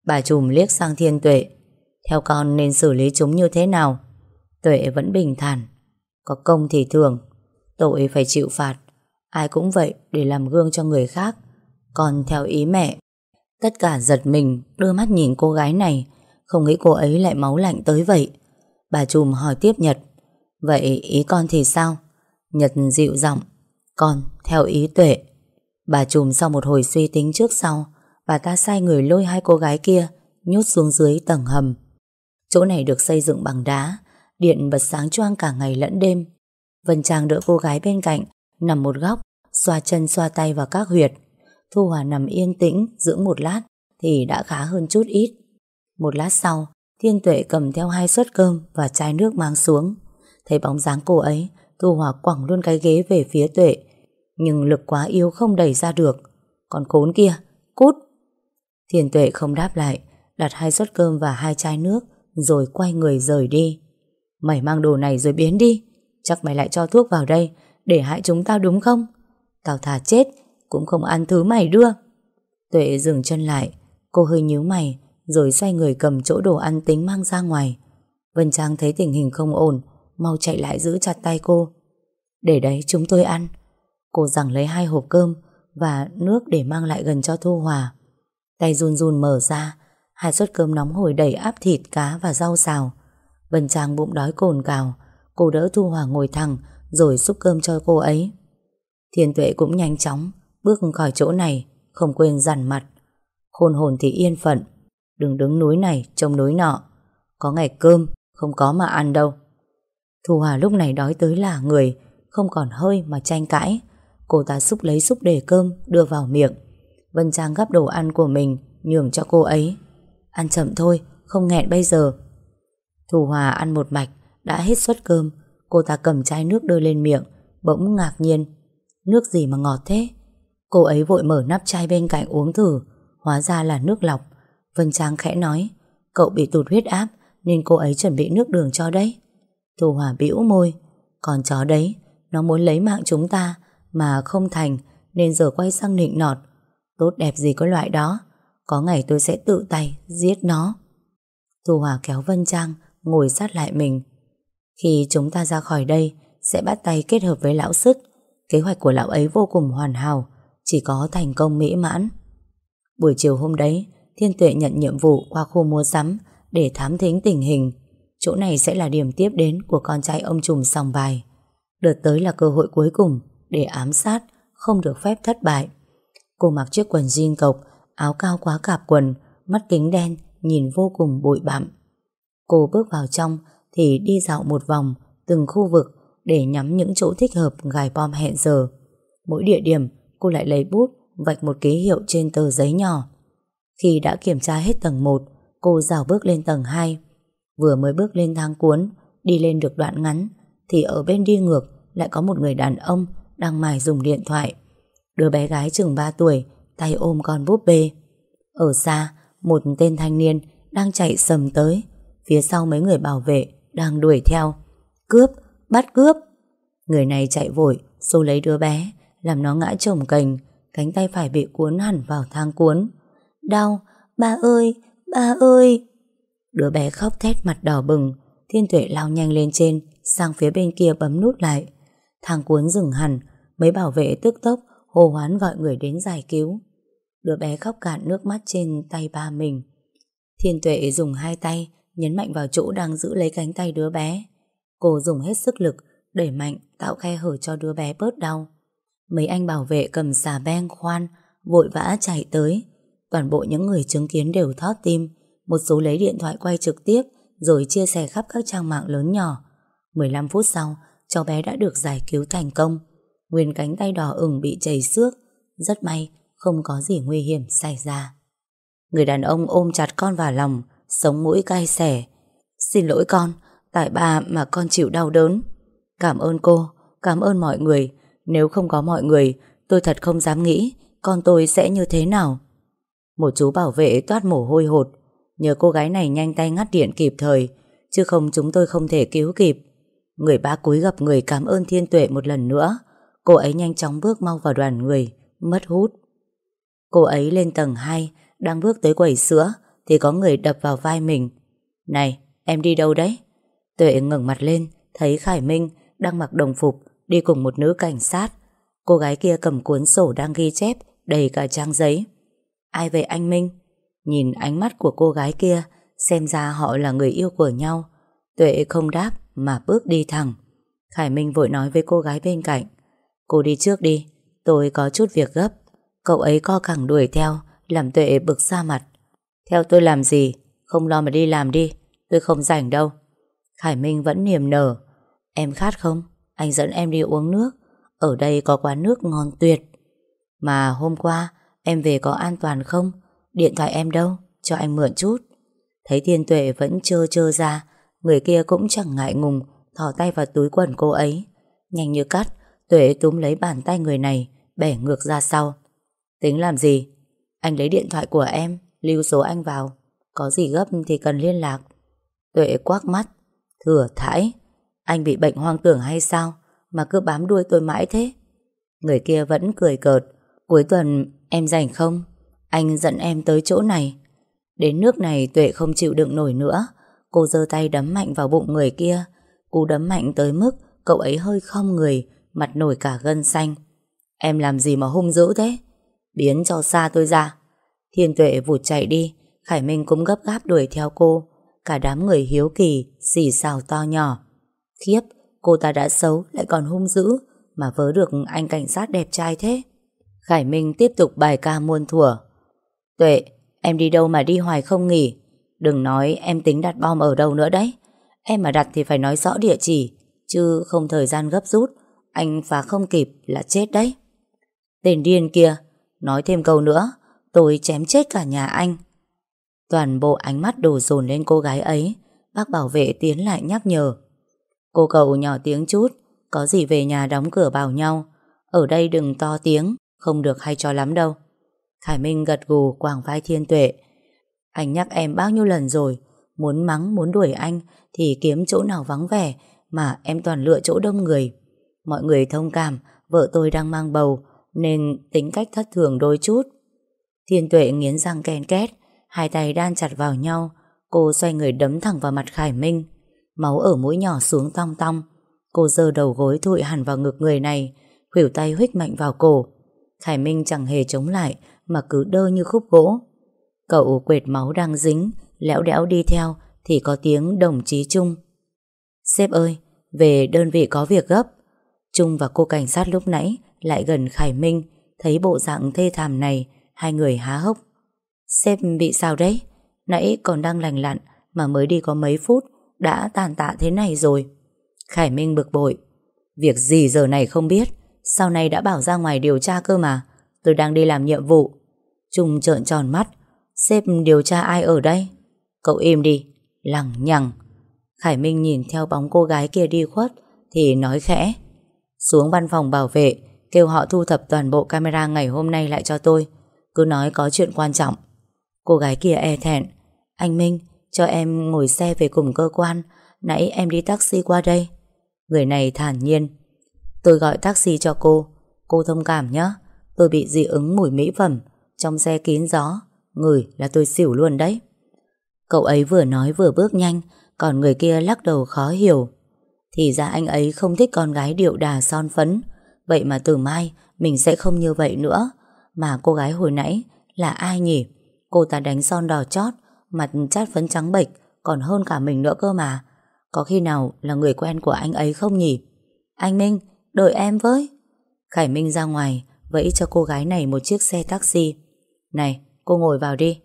Bà trùm liếc sang thiên tuệ. Theo con nên xử lý chúng như thế nào? Tuệ vẫn bình thản. Có công thì thường, tội phải chịu phạt. Ai cũng vậy để làm gương cho người khác. Còn theo ý mẹ, tất cả giật mình đưa mắt nhìn cô gái này, không nghĩ cô ấy lại máu lạnh tới vậy. Bà trùm hỏi tiếp Nhật. Vậy ý con thì sao? Nhật dịu giọng. Con, theo ý tuệ. Bà trùm sau một hồi suy tính trước sau, bà ta sai người lôi hai cô gái kia, nhốt xuống dưới tầng hầm. Chỗ này được xây dựng bằng đá, điện bật sáng choang cả ngày lẫn đêm. Vân Trang đỡ cô gái bên cạnh, nằm một góc, xoa chân xoa tay vào các huyệt. Thu Hòa nằm yên tĩnh, dưỡng một lát, thì đã khá hơn chút ít. Một lát sau, Thiên Tuệ cầm theo hai suất cơm và chai nước mang xuống. Thấy bóng dáng cô ấy, Thu Hòa quẳng luôn cái ghế về phía Tuệ. Nhưng lực quá yếu không đẩy ra được. Còn khốn kia, cút! Thiên Tuệ không đáp lại, đặt hai suất cơm và hai chai nước, rồi quay người rời đi. Mày mang đồ này rồi biến đi. Chắc mày lại cho thuốc vào đây, để hại chúng tao đúng không? Tao thà chết, cũng không ăn thứ mày đưa. Tuệ dừng chân lại, cô hơi nhíu mày, rồi xoay người cầm chỗ đồ ăn tính mang ra ngoài. Vân Trang thấy tình hình không ổn, mau chạy lại giữ chặt tay cô. Để đấy chúng tôi ăn. Cô rằng lấy hai hộp cơm và nước để mang lại gần cho Thu Hòa. Tay run run mở ra, hai suất cơm nóng hổi đầy áp thịt, cá và rau xào. Vân Trang bụng đói cồn cào, cô đỡ Thu Hòa ngồi thẳng rồi xúc cơm cho cô ấy. Thiên Tuệ cũng nhanh chóng bước khỏi chỗ này, không quên dằn mặt. Khôn hồn thì yên phận, đừng đứng núi này trông núi nọ. Có ngày cơm, không có mà ăn đâu. Thu Hòa lúc này đói tới là người, không còn hơi mà tranh cãi. Cô ta xúc lấy xúc để cơm, đưa vào miệng. Vân Trang gắp đồ ăn của mình, nhường cho cô ấy. Ăn chậm thôi, không nghẹn bây giờ. Thu Hòa ăn một mạch, đã hết suất cơm. Cô ta cầm chai nước đưa lên miệng, bỗng ngạc nhiên. Nước gì mà ngọt thế? Cô ấy vội mở nắp chai bên cạnh uống thử, hóa ra là nước lọc. Vân Trang khẽ nói, cậu bị tụt huyết áp nên cô ấy chuẩn bị nước đường cho đấy. Thu Hòa bĩu môi, còn chó đấy, nó muốn lấy mạng chúng ta mà không thành nên giờ quay sang nịnh nọt. Tốt đẹp gì có loại đó, có ngày tôi sẽ tự tay giết nó. Thu Hòa kéo Vân Trang ngồi sát lại mình. Khi chúng ta ra khỏi đây, sẽ bắt tay kết hợp với lão sức. Kế hoạch của lão ấy vô cùng hoàn hảo, chỉ có thành công mỹ mãn. Buổi chiều hôm đấy, Thiên Tuệ nhận nhiệm vụ qua khu mua sắm để thám thính tình hình. Chỗ này sẽ là điểm tiếp đến của con trai ông trùm sòng bài. Đợt tới là cơ hội cuối cùng để ám sát, không được phép thất bại. Cô mặc chiếc quần jean cộc, áo cao quá cạp quần, mắt kính đen, nhìn vô cùng bụi bặm. Cô bước vào trong thì đi dạo một vòng từng khu vực để nhắm những chỗ thích hợp gài bom hẹn giờ. Mỗi địa điểm cô lại lấy bút vạch một ký hiệu trên tờ giấy nhỏ. Khi đã kiểm tra hết tầng 1, cô rào bước lên tầng 2. Vừa mới bước lên thang cuốn, đi lên được đoạn ngắn, thì ở bên đi ngược lại có một người đàn ông đang mải dùng điện thoại. Đứa bé gái chừng 3 tuổi, tay ôm con búp bê. Ở xa, một tên thanh niên đang chạy sầm tới, phía sau mấy người bảo vệ đang đuổi theo. Cướp, bắt cướp. Người này chạy vội, xô lấy đứa bé, làm nó ngã chồng cành, cánh tay phải bị cuốn hẳn vào thang cuốn. Đau, ba ơi, ba ơi. Đứa bé khóc thét mặt đỏ bừng, thiên tuệ lao nhanh lên trên, sang phía bên kia bấm nút lại. Thang cuốn dừng hẳn, mấy bảo vệ tức tốc hô hoán gọi người đến giải cứu. Đứa bé khóc cạn nước mắt trên tay ba mình. Thiên tuệ dùng hai tay nhấn mạnh vào chỗ đang giữ lấy cánh tay đứa bé. Cô dùng hết sức lực đẩy mạnh tạo khe hở cho đứa bé bớt đau. Mấy anh bảo vệ cầm xà beng khoan vội vã chạy tới. Toàn bộ những người chứng kiến đều thót tim. Một số lấy điện thoại quay trực tiếp rồi chia sẻ khắp các trang mạng lớn nhỏ. 15 phút sau, cháu bé đã được giải cứu thành công. Nguyên cánh tay đỏ ửng bị chảy xước. Rất may, không có gì nguy hiểm xảy ra. Người đàn ông ôm chặt con vào lòng, sống mũi cay xẻ. Xin lỗi con, tại bà mà con chịu đau đớn. Cảm ơn cô, cảm ơn mọi người. Nếu không có mọi người, tôi thật không dám nghĩ con tôi sẽ như thế nào. Một chú bảo vệ toát mồ hôi hột. Nhờ cô gái này nhanh tay ngắt điện kịp thời, chứ không chúng tôi không thể cứu kịp. Người ba cúi gặp người cảm ơn thiên tuệ một lần nữa. Cô ấy nhanh chóng bước mau vào đoàn người, mất hút. Cô ấy lên tầng 2, đang bước tới quầy sữa, thì có người đập vào vai mình. Này, em đi đâu đấy? Tuệ ngẩng mặt lên, thấy Khải Minh đang mặc đồng phục, đi cùng một nữ cảnh sát. Cô gái kia cầm cuốn sổ đang ghi chép, đầy cả trang giấy. Ai về anh Minh? Nhìn ánh mắt của cô gái kia, xem ra họ là người yêu của nhau. Tuệ không đáp mà bước đi thẳng. Khải Minh vội nói với cô gái bên cạnh. Cô đi trước đi, tôi có chút việc gấp. Cậu ấy co cẳng đuổi theo, làm Tuệ bực xa mặt. Theo tôi làm gì? Không lo mà đi làm đi, tôi không rảnh đâu. Khải Minh vẫn niềm nở. Em khát không? Anh dẫn em đi uống nước. Ở đây có quán nước ngon tuyệt. Mà hôm qua em về có an toàn không? Điện thoại em đâu? Cho anh mượn chút. Thấy Thiên Tuệ vẫn chơ chơ ra, người kia cũng chẳng ngại ngùng, thò tay vào túi quần cô ấy. Nhanh như cắt, Tuệ túm lấy bàn tay người này, bẻ ngược ra sau. Tính làm gì? Anh lấy điện thoại của em, lưu số anh vào. Có gì gấp thì cần liên lạc. Tuệ quắc mắt. Thừa thải, anh bị bệnh hoang tưởng hay sao mà cứ bám đuôi tôi mãi thế? Người kia vẫn cười cợt. Cuối tuần em rảnh không? Anh dẫn em tới chỗ này. Đến nước này Tuệ không chịu đựng nổi nữa. Cô giơ tay đấm mạnh vào bụng người kia. Cú đấm mạnh tới mức cậu ấy hơi không người, mặt nổi cả gân xanh. Em làm gì mà hung dữ thế? Biến cho xa tôi ra. Thiên Tuệ vụt chạy đi, Khải Minh cũng gấp gáp đuổi theo cô. Cả đám người hiếu kỳ, xì xào to nhỏ. Khiếp, cô ta đã xấu lại còn hung dữ, mà vớ được anh cảnh sát đẹp trai thế. Khải Minh tiếp tục bài ca muôn thuở. Tuệ, em đi đâu mà đi hoài không nghỉ? Đừng nói em tính đặt bom ở đâu nữa đấy. Em mà đặt thì phải nói rõ địa chỉ, chứ không thời gian gấp rút. Anh phá không kịp là chết đấy. Tên điên kia, nói thêm câu nữa, tôi chém chết cả nhà anh. Toàn bộ ánh mắt đổ dồn lên cô gái ấy, bác bảo vệ tiến lại nhắc nhở. Cô cậu nhỏ tiếng chút, có gì về nhà đóng cửa bảo nhau. Ở đây đừng to tiếng, không được hay cho lắm đâu. Khải Minh gật gù quảng vai thiên tuệ. Anh nhắc em bao nhiêu lần rồi, muốn mắng, muốn đuổi anh thì kiếm chỗ nào vắng vẻ mà em toàn lựa chỗ đông người. Mọi người thông cảm, vợ tôi đang mang bầu nên tính cách thất thường đôi chút. Thiên tuệ nghiến răng ken két, hai tay đan chặt vào nhau, cô xoay người đấm thẳng vào mặt Khải Minh. Máu ở mũi nhỏ xuống tong tong, cô giơ đầu gối thụi hẳn vào ngực người này, khuỷu tay huých mạnh vào cổ. Khải Minh chẳng hề chống lại mà cứ đơ như khúc gỗ. Cậu quệt máu đang dính, lẽo đẽo đi theo thì có tiếng đồng chí Trung. Sếp ơi, về đơn vị có việc gấp. Trung và cô cảnh sát lúc nãy lại gần Khải Minh, thấy bộ dạng thê thảm này, hai người há hốc. Sếp bị sao đấy? Nãy còn đang lành lặn mà mới đi có mấy phút đã tàn tạ thế này rồi. Khải Minh bực bội. Việc gì giờ này không biết, sau này đã bảo ra ngoài điều tra cơ mà. Tôi đang đi làm nhiệm vụ. Trung trợn tròn mắt. Sếp điều tra ai ở đây? Cậu im đi. Lằng nhằng. Khải Minh nhìn theo bóng cô gái kia đi khuất thì nói khẽ. Xuống văn phòng bảo vệ kêu họ thu thập toàn bộ camera ngày hôm nay lại cho tôi. Cứ nói có chuyện quan trọng. Cô gái kia e thẹn. Anh Minh, cho em ngồi xe về cùng cơ quan. Nãy em đi taxi qua đây. Người này thản nhiên. Tôi gọi taxi cho cô. Cô thông cảm nhé. Tôi bị dị ứng mùi mỹ phẩm. Trong xe kín gió. Người là tôi xỉu luôn đấy. Cậu ấy vừa nói vừa bước nhanh. Còn người kia lắc đầu khó hiểu. Thì ra anh ấy không thích con gái điệu đà son phấn. Vậy mà từ mai mình sẽ không như vậy nữa. Mà cô gái hồi nãy là ai nhỉ? Cô ta đánh son đỏ chót, mặt chát phấn trắng bệch, còn hơn cả mình nữa cơ mà. Có khi nào là người quen của anh ấy không nhỉ? Anh Minh, đợi em với. Khải Minh ra ngoài, vẫy cho cô gái này một chiếc xe taxi. Này, cô ngồi vào đi.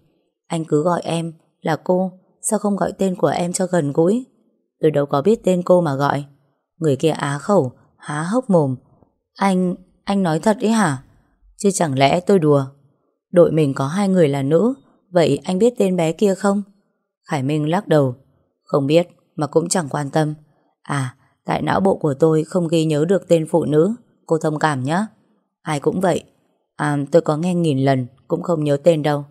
Anh cứ gọi em là cô, sao không gọi tên của em cho gần gũi? Tôi đâu có biết tên cô mà gọi. Người kia á khẩu, há hốc mồm. Anh, anh nói thật ý hả? Chứ chẳng lẽ tôi đùa? Đội mình có hai người là nữ, vậy anh biết tên bé kia không? Khải Minh lắc đầu. Không biết, mà cũng chẳng quan tâm. À, tại não bộ của tôi không ghi nhớ được tên phụ nữ, cô thông cảm nhé. Ai cũng vậy. À, tôi có nghe nghìn lần, cũng không nhớ tên đâu.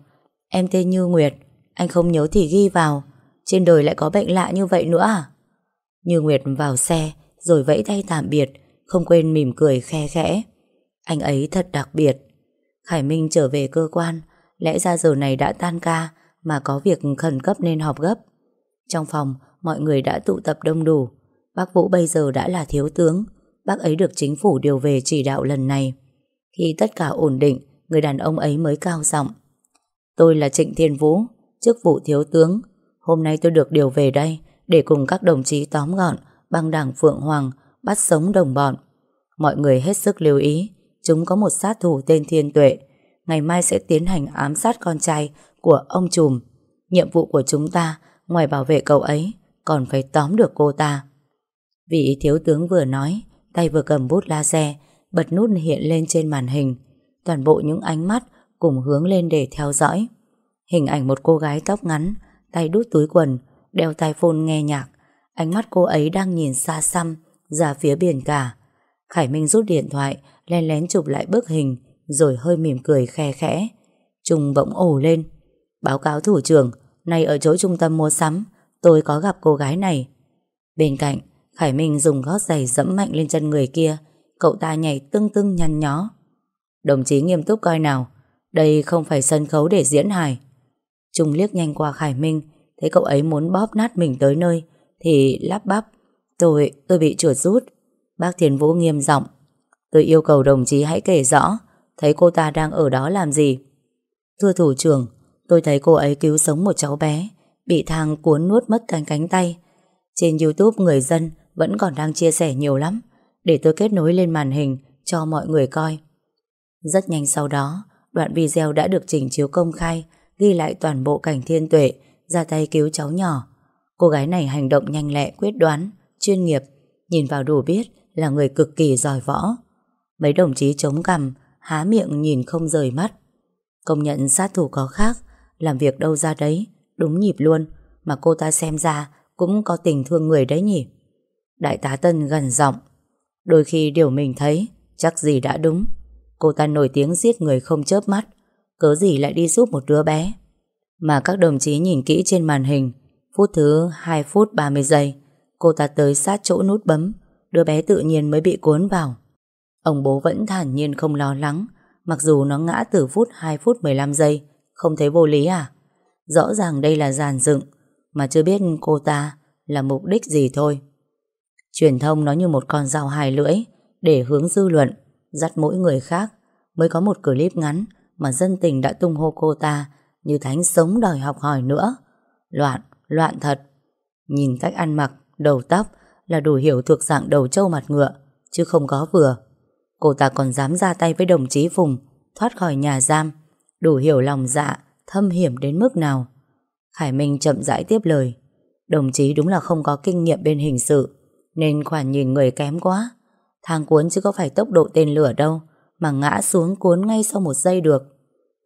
Em tên Như Nguyệt, anh không nhớ thì ghi vào. Trên đời lại có bệnh lạ như vậy nữa à? Như Nguyệt vào xe, rồi vẫy tay tạm biệt, không quên mỉm cười khe khẽ. Anh ấy thật đặc biệt. Khải Minh trở về cơ quan, lẽ ra giờ này đã tan ca, mà có việc khẩn cấp nên họp gấp. Trong phòng, mọi người đã tụ tập đông đủ. Bác Vũ bây giờ đã là thiếu tướng, bác ấy được chính phủ điều về chỉ đạo lần này. Khi tất cả ổn định, người đàn ông ấy mới cao giọng. Tôi là Trịnh Thiên Vũ, chức vụ thiếu tướng. Hôm nay tôi được điều về đây để cùng các đồng chí tóm gọn băng đảng Phượng Hoàng bắt sống đồng bọn. Mọi người hết sức lưu ý, chúng có một sát thủ tên Thiên Tuệ. Ngày mai sẽ tiến hành ám sát con trai của ông trùm. Nhiệm vụ của chúng ta, ngoài bảo vệ cậu ấy, còn phải tóm được cô ta. Vị thiếu tướng vừa nói, tay vừa cầm bút laser, bật nút hiện lên trên màn hình. Toàn bộ những ánh mắt cùng hướng lên để theo dõi. Hình ảnh một cô gái tóc ngắn, tay đút túi quần, đeo tai phone nghe nhạc. Ánh mắt cô ấy đang nhìn xa xăm, ra phía biển cả. Khải Minh rút điện thoại, len lén chụp lại bức hình, rồi hơi mỉm cười khe khẽ. Trung bỗng ồ lên. Báo cáo thủ trưởng, nay ở chỗ trung tâm mua sắm, tôi có gặp cô gái này. Bên cạnh, Khải Minh dùng gót giày dẫm mạnh lên chân người kia, cậu ta nhảy tưng tưng nhăn nhó. Đồng chí nghiêm túc coi nào, đây không phải sân khấu để diễn hài. Trung liếc nhanh qua Khải Minh, thấy cậu ấy muốn bóp nát mình tới nơi, thì lắp bắp. Tôi, tôi bị chuột rút. Bác Thiền Vũ nghiêm giọng Tôi yêu cầu đồng chí hãy kể rõ, thấy cô ta đang ở đó làm gì. Thưa thủ trưởng, tôi thấy cô ấy cứu sống một cháu bé, bị thang cuốn nuốt mất cánh cánh tay. Trên YouTube người dân vẫn còn đang chia sẻ nhiều lắm, để tôi kết nối lên màn hình cho mọi người coi. Rất nhanh sau đó, đoạn video đã được chỉnh chiếu công khai, ghi lại toàn bộ cảnh thiên tuệ, ra tay cứu cháu nhỏ. Cô gái này hành động nhanh lẹ, quyết đoán, chuyên nghiệp, nhìn vào đủ biết là người cực kỳ giỏi võ. Mấy đồng chí chống cằm, há miệng nhìn không rời mắt. Công nhận sát thủ có khác, làm việc đâu ra đấy, đúng nhịp luôn, mà cô ta xem ra cũng có tình thương người đấy nhỉ. Đại tá Tân gần giọng Đôi khi điều mình thấy, Chắc gì đã đúng. Cô ta nổi tiếng giết người không chớp mắt, Cớ gì lại đi giúp một đứa bé. Mà các đồng chí nhìn kỹ trên màn hình, Phút thứ 2 phút 30 giây, Cô ta tới sát chỗ nút bấm, Đứa bé tự nhiên mới bị cuốn vào. Ông bố vẫn thản nhiên không lo lắng, Mặc dù nó ngã từ phút 2 phút 15 giây, Không thấy vô lý à? Rõ ràng đây là giàn dựng, Mà chưa biết cô ta là mục đích gì thôi. Truyền thông nó như một con dao hai lưỡi để hướng dư luận, dắt mỗi người khác mới có một clip ngắn mà dân tình đã tung hô cô ta như thánh sống đòi học hỏi nữa. Loạn, loạn thật. Nhìn cách ăn mặc, đầu tóc là đủ hiểu thuộc dạng đầu trâu mặt ngựa, chứ không có vừa. Cô ta còn dám ra tay với đồng chí Phùng, thoát khỏi nhà giam, đủ hiểu lòng dạ, thâm hiểm đến mức nào. Khải Minh chậm rãi tiếp lời. Đồng chí đúng là không có kinh nghiệm bên hình sự, nên khoản nhìn người kém quá. Thang cuốn chứ có phải tốc độ tên lửa đâu Mà ngã xuống cuốn ngay sau một giây được.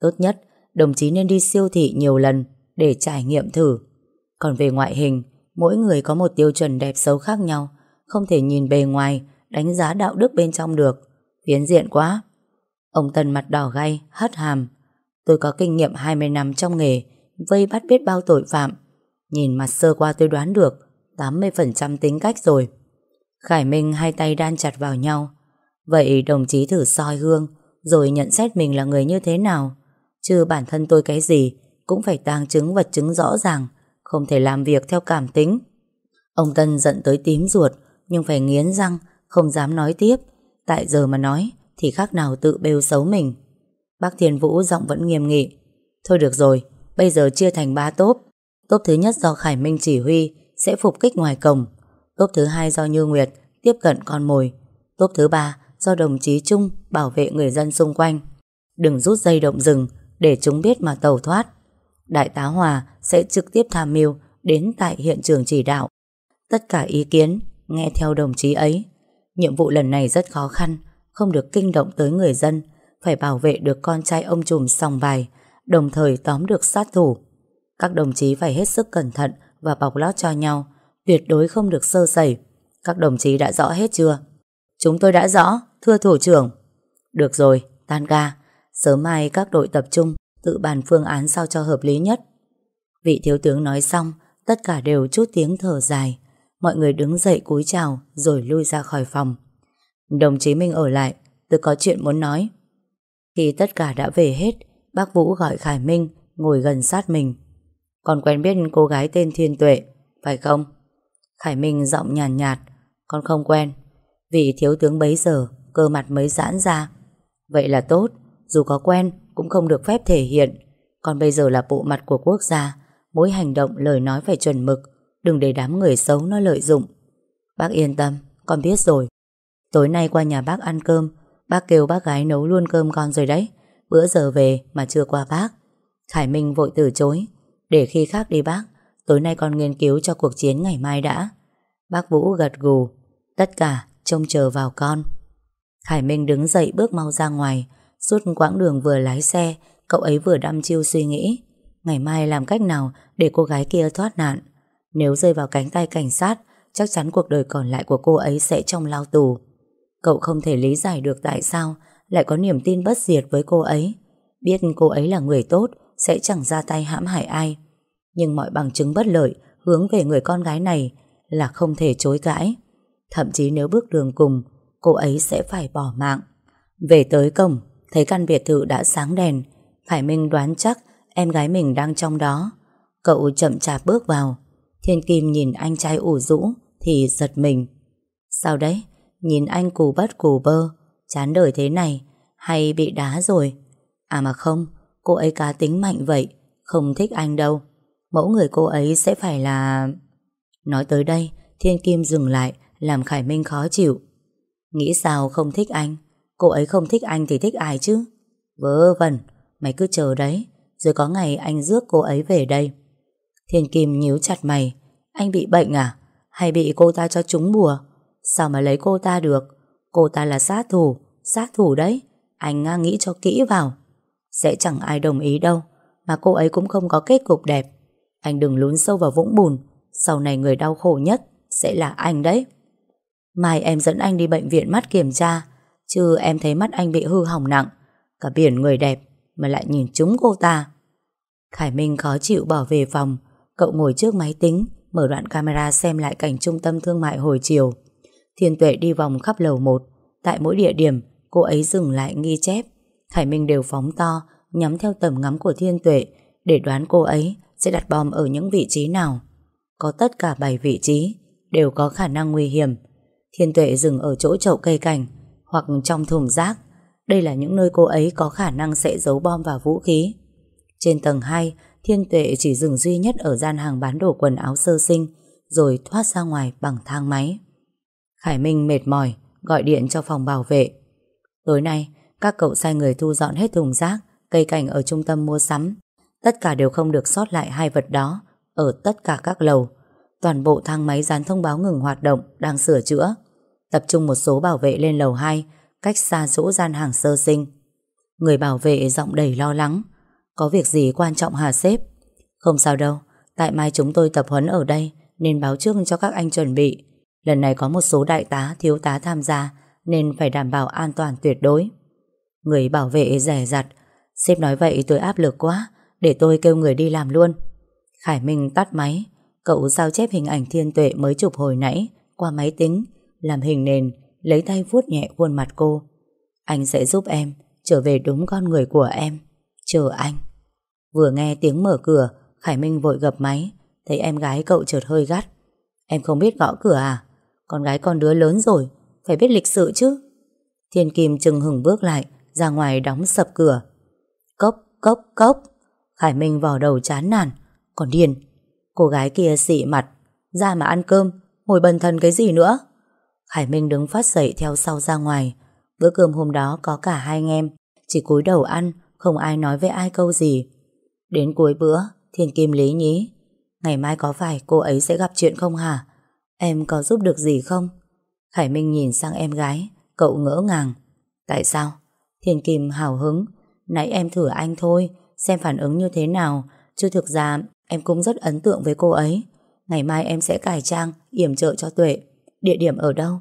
Tốt nhất Đồng chí nên đi siêu thị nhiều lần Để trải nghiệm thử. Còn về ngoại hình Mỗi người có một tiêu chuẩn đẹp xấu khác nhau Không thể nhìn bề ngoài Đánh giá đạo đức bên trong được. Phiến diện quá. Ông Tân mặt đỏ gay, hất hàm. Tôi có kinh nghiệm 20 năm trong nghề Vây bắt biết bao tội phạm. Nhìn mặt sơ qua tôi đoán được 80% tính cách rồi. Khải Minh hai tay đan chặt vào nhau. Vậy đồng chí thử soi gương, rồi nhận xét mình là người như thế nào. Chứ bản thân tôi cái gì, cũng phải tàng chứng vật chứng rõ ràng, không thể làm việc theo cảm tính. Ông Tân giận tới tím ruột, nhưng phải nghiến răng, không dám nói tiếp. Tại giờ mà nói, thì khác nào tự bêu xấu mình. Bác Thiên Vũ giọng vẫn nghiêm nghị. Thôi được rồi, bây giờ chia thành ba tốp. Tốp thứ nhất do Khải Minh chỉ huy sẽ phục kích ngoài cổng. Tốp thứ hai do Như Nguyệt tiếp cận con mồi. Tốp thứ ba do đồng chí Trung bảo vệ người dân xung quanh. Đừng rút dây động rừng để chúng biết mà tàu thoát. Đại tá Hòa sẽ trực tiếp tham mưu đến tại hiện trường chỉ đạo. Tất cả ý kiến nghe theo đồng chí ấy. Nhiệm vụ lần này rất khó khăn, không được kinh động tới người dân, phải bảo vệ được con trai ông trùm sòng bài, đồng thời tóm được sát thủ. Các đồng chí phải hết sức cẩn thận và bọc lót cho nhau, tuyệt đối không được sơ sẩy. Các đồng chí đã rõ hết chưa? Chúng tôi đã rõ, thưa thủ trưởng. Được rồi, tan ca. Sớm mai các đội tập trung, tự bàn phương án sao cho hợp lý nhất. Vị thiếu tướng nói xong, tất cả đều chút tiếng thở dài. Mọi người đứng dậy cúi chào rồi lui ra khỏi phòng. Đồng chí Minh ở lại, tôi có chuyện muốn nói. Khi tất cả đã về hết, bác Vũ gọi Khải Minh ngồi gần sát mình. Còn quen biết cô gái tên Thiên Tuệ, phải không? Khải Minh giọng nhàn nhạt, nhạt Con không quen. Vì thiếu tướng bấy giờ cơ mặt mới giãn ra. Vậy là tốt Dù có quen cũng không được phép thể hiện. Còn bây giờ là bộ mặt của quốc gia Mỗi hành động lời nói phải chuẩn mực Đừng để đám người xấu nó lợi dụng. Bác yên tâm Con biết rồi. Tối nay qua nhà bác ăn cơm Bác kêu bác gái nấu luôn cơm con rồi đấy. Bữa giờ về mà chưa qua bác. Khải Minh vội từ chối Để khi khác đi bác. Tối nay con nghiên cứu cho cuộc chiến ngày mai đã. Bác Vũ gật gù, Tất cả, trông chờ vào con. Khải Minh đứng dậy bước mau ra ngoài, Suốt quãng đường vừa lái xe, Cậu ấy vừa đăm chiêu suy nghĩ, Ngày mai làm cách nào để cô gái kia thoát nạn? Nếu rơi vào cánh tay cảnh sát, Chắc chắn cuộc đời còn lại của cô ấy sẽ trong lao tù. Cậu không thể lý giải được tại sao Lại có niềm tin bất diệt với cô ấy. Biết cô ấy là người tốt, Sẽ chẳng ra tay hãm hại ai. Nhưng mọi bằng chứng bất lợi Hướng về người con gái này Là không thể chối cãi Thậm chí nếu bước đường cùng Cô ấy sẽ phải bỏ mạng Về tới cổng Thấy căn biệt thự đã sáng đèn Khải Minh đoán chắc em gái mình đang trong đó. Cậu chậm chạp bước vào. Thiên Kim nhìn anh trai ủ rũ thì giật mình. Sao đấy? Nhìn anh cù bất cù bơ, chán đời thế này, hay bị đá rồi? À mà không, cô ấy cá tính mạnh vậy, không thích anh đâu. Mẫu người cô ấy sẽ phải là... Nói tới đây, Thiên Kim dừng lại, làm Khải Minh khó chịu. Nghĩ sao không thích anh? Cô ấy không thích anh thì thích ai chứ? Vớ vẩn, mày cứ chờ đấy, rồi có ngày anh rước cô ấy về đây. Thiên Kim nhíu chặt mày. Anh bị bệnh à? Hay bị cô ta cho trúng bùa? Sao mà lấy cô ta được? Cô ta là sát thủ Sát thủ đấy. Anh à, nghĩ cho kỹ vào. Sẽ chẳng ai đồng ý đâu Mà cô ấy cũng không có kết cục đẹp. Anh đừng lún sâu vào vũng bùn. Sau này người đau khổ nhất Sẽ là anh đấy. Mai em dẫn anh đi bệnh viện mắt kiểm tra, Chứ em thấy mắt anh bị hư hỏng nặng. Cả biển người đẹp Mà lại nhìn chúng cô ta. Khải Minh khó chịu bỏ về phòng. Cậu ngồi trước máy tính, Mở đoạn camera xem lại cảnh trung tâm thương mại hồi chiều. Thiên Tuệ đi vòng khắp lầu 1 Tại mỗi địa điểm, Cô ấy dừng lại ghi chép. Khải Minh đều phóng to, Nhắm theo tầm ngắm của Thiên Tuệ Để đoán cô ấy sẽ đặt bom ở những vị trí nào Có tất cả 7 vị trí Đều có khả năng nguy hiểm Thiên Tuệ dừng ở chỗ chậu cây cảnh Hoặc trong thùng rác Đây là những nơi cô ấy có khả năng sẽ giấu bom và vũ khí trên tầng 2, Thiên Tuệ chỉ dừng duy nhất ở gian hàng bán đồ quần áo sơ sinh, rồi thoát ra ngoài bằng thang máy. Khải Minh mệt mỏi, gọi điện cho phòng bảo vệ. Tối nay, các cậu sai người thu dọn hết thùng rác, cây cảnh ở trung tâm mua sắm. Tất cả đều không được sót lại hai vật đó, ở tất cả các lầu. Toàn bộ thang máy dán thông báo ngừng hoạt động, đang sửa chữa. Tập trung một số bảo vệ lên lầu 2, cách xa chỗ gian hàng sơ sinh. Người bảo vệ giọng đầy lo lắng. Có việc gì quan trọng hả sếp? Không sao đâu, tại mai chúng tôi tập huấn ở đây nên báo trước cho các anh chuẩn bị. Lần này có một số đại tá, thiếu tá tham gia nên phải đảm bảo an toàn tuyệt đối. Người bảo vệ rẻ rặt, sếp nói vậy tôi áp lực quá, để tôi kêu người đi làm luôn. Khải Minh tắt máy, cậu sao chép hình ảnh thiên tuệ mới chụp hồi nãy qua máy tính, làm hình nền, lấy tay vuốt nhẹ khuôn mặt cô. Anh sẽ giúp em trở về đúng con người của em. Chờ anh. Vừa nghe tiếng mở cửa, Khải Minh vội gập máy, thấy em gái cậu chợt hơi gắt. Em không biết gõ cửa à? Con gái con đứa lớn rồi, phải biết lịch sự chứ. Thiên Kim chừng hừng bước lại, ra ngoài đóng sập cửa. Cốc, cốc, cốc. Khải Minh vò đầu chán nản. Còn điên. Cô gái kia xị mặt. Ra mà ăn cơm, ngồi bần thần cái gì nữa? Khải Minh đứng phát dậy theo sau ra ngoài. Bữa cơm hôm đó có cả hai anh em. Chỉ cúi đầu ăn, không ai nói với ai câu gì. Đến cuối bữa, Thiên Kim lý nhí. Ngày mai có phải cô ấy sẽ gặp chuyện không hả? Em có giúp được gì không? Khải Minh nhìn sang em gái, cậu ngỡ ngàng. Tại sao? Thiên Kim hào hứng. Nãy em thử anh thôi, xem phản ứng như thế nào. Chứ thực ra em cũng rất ấn tượng với cô ấy. Ngày mai em sẽ cải trang, yểm trợ cho Tuệ. Địa điểm ở đâu?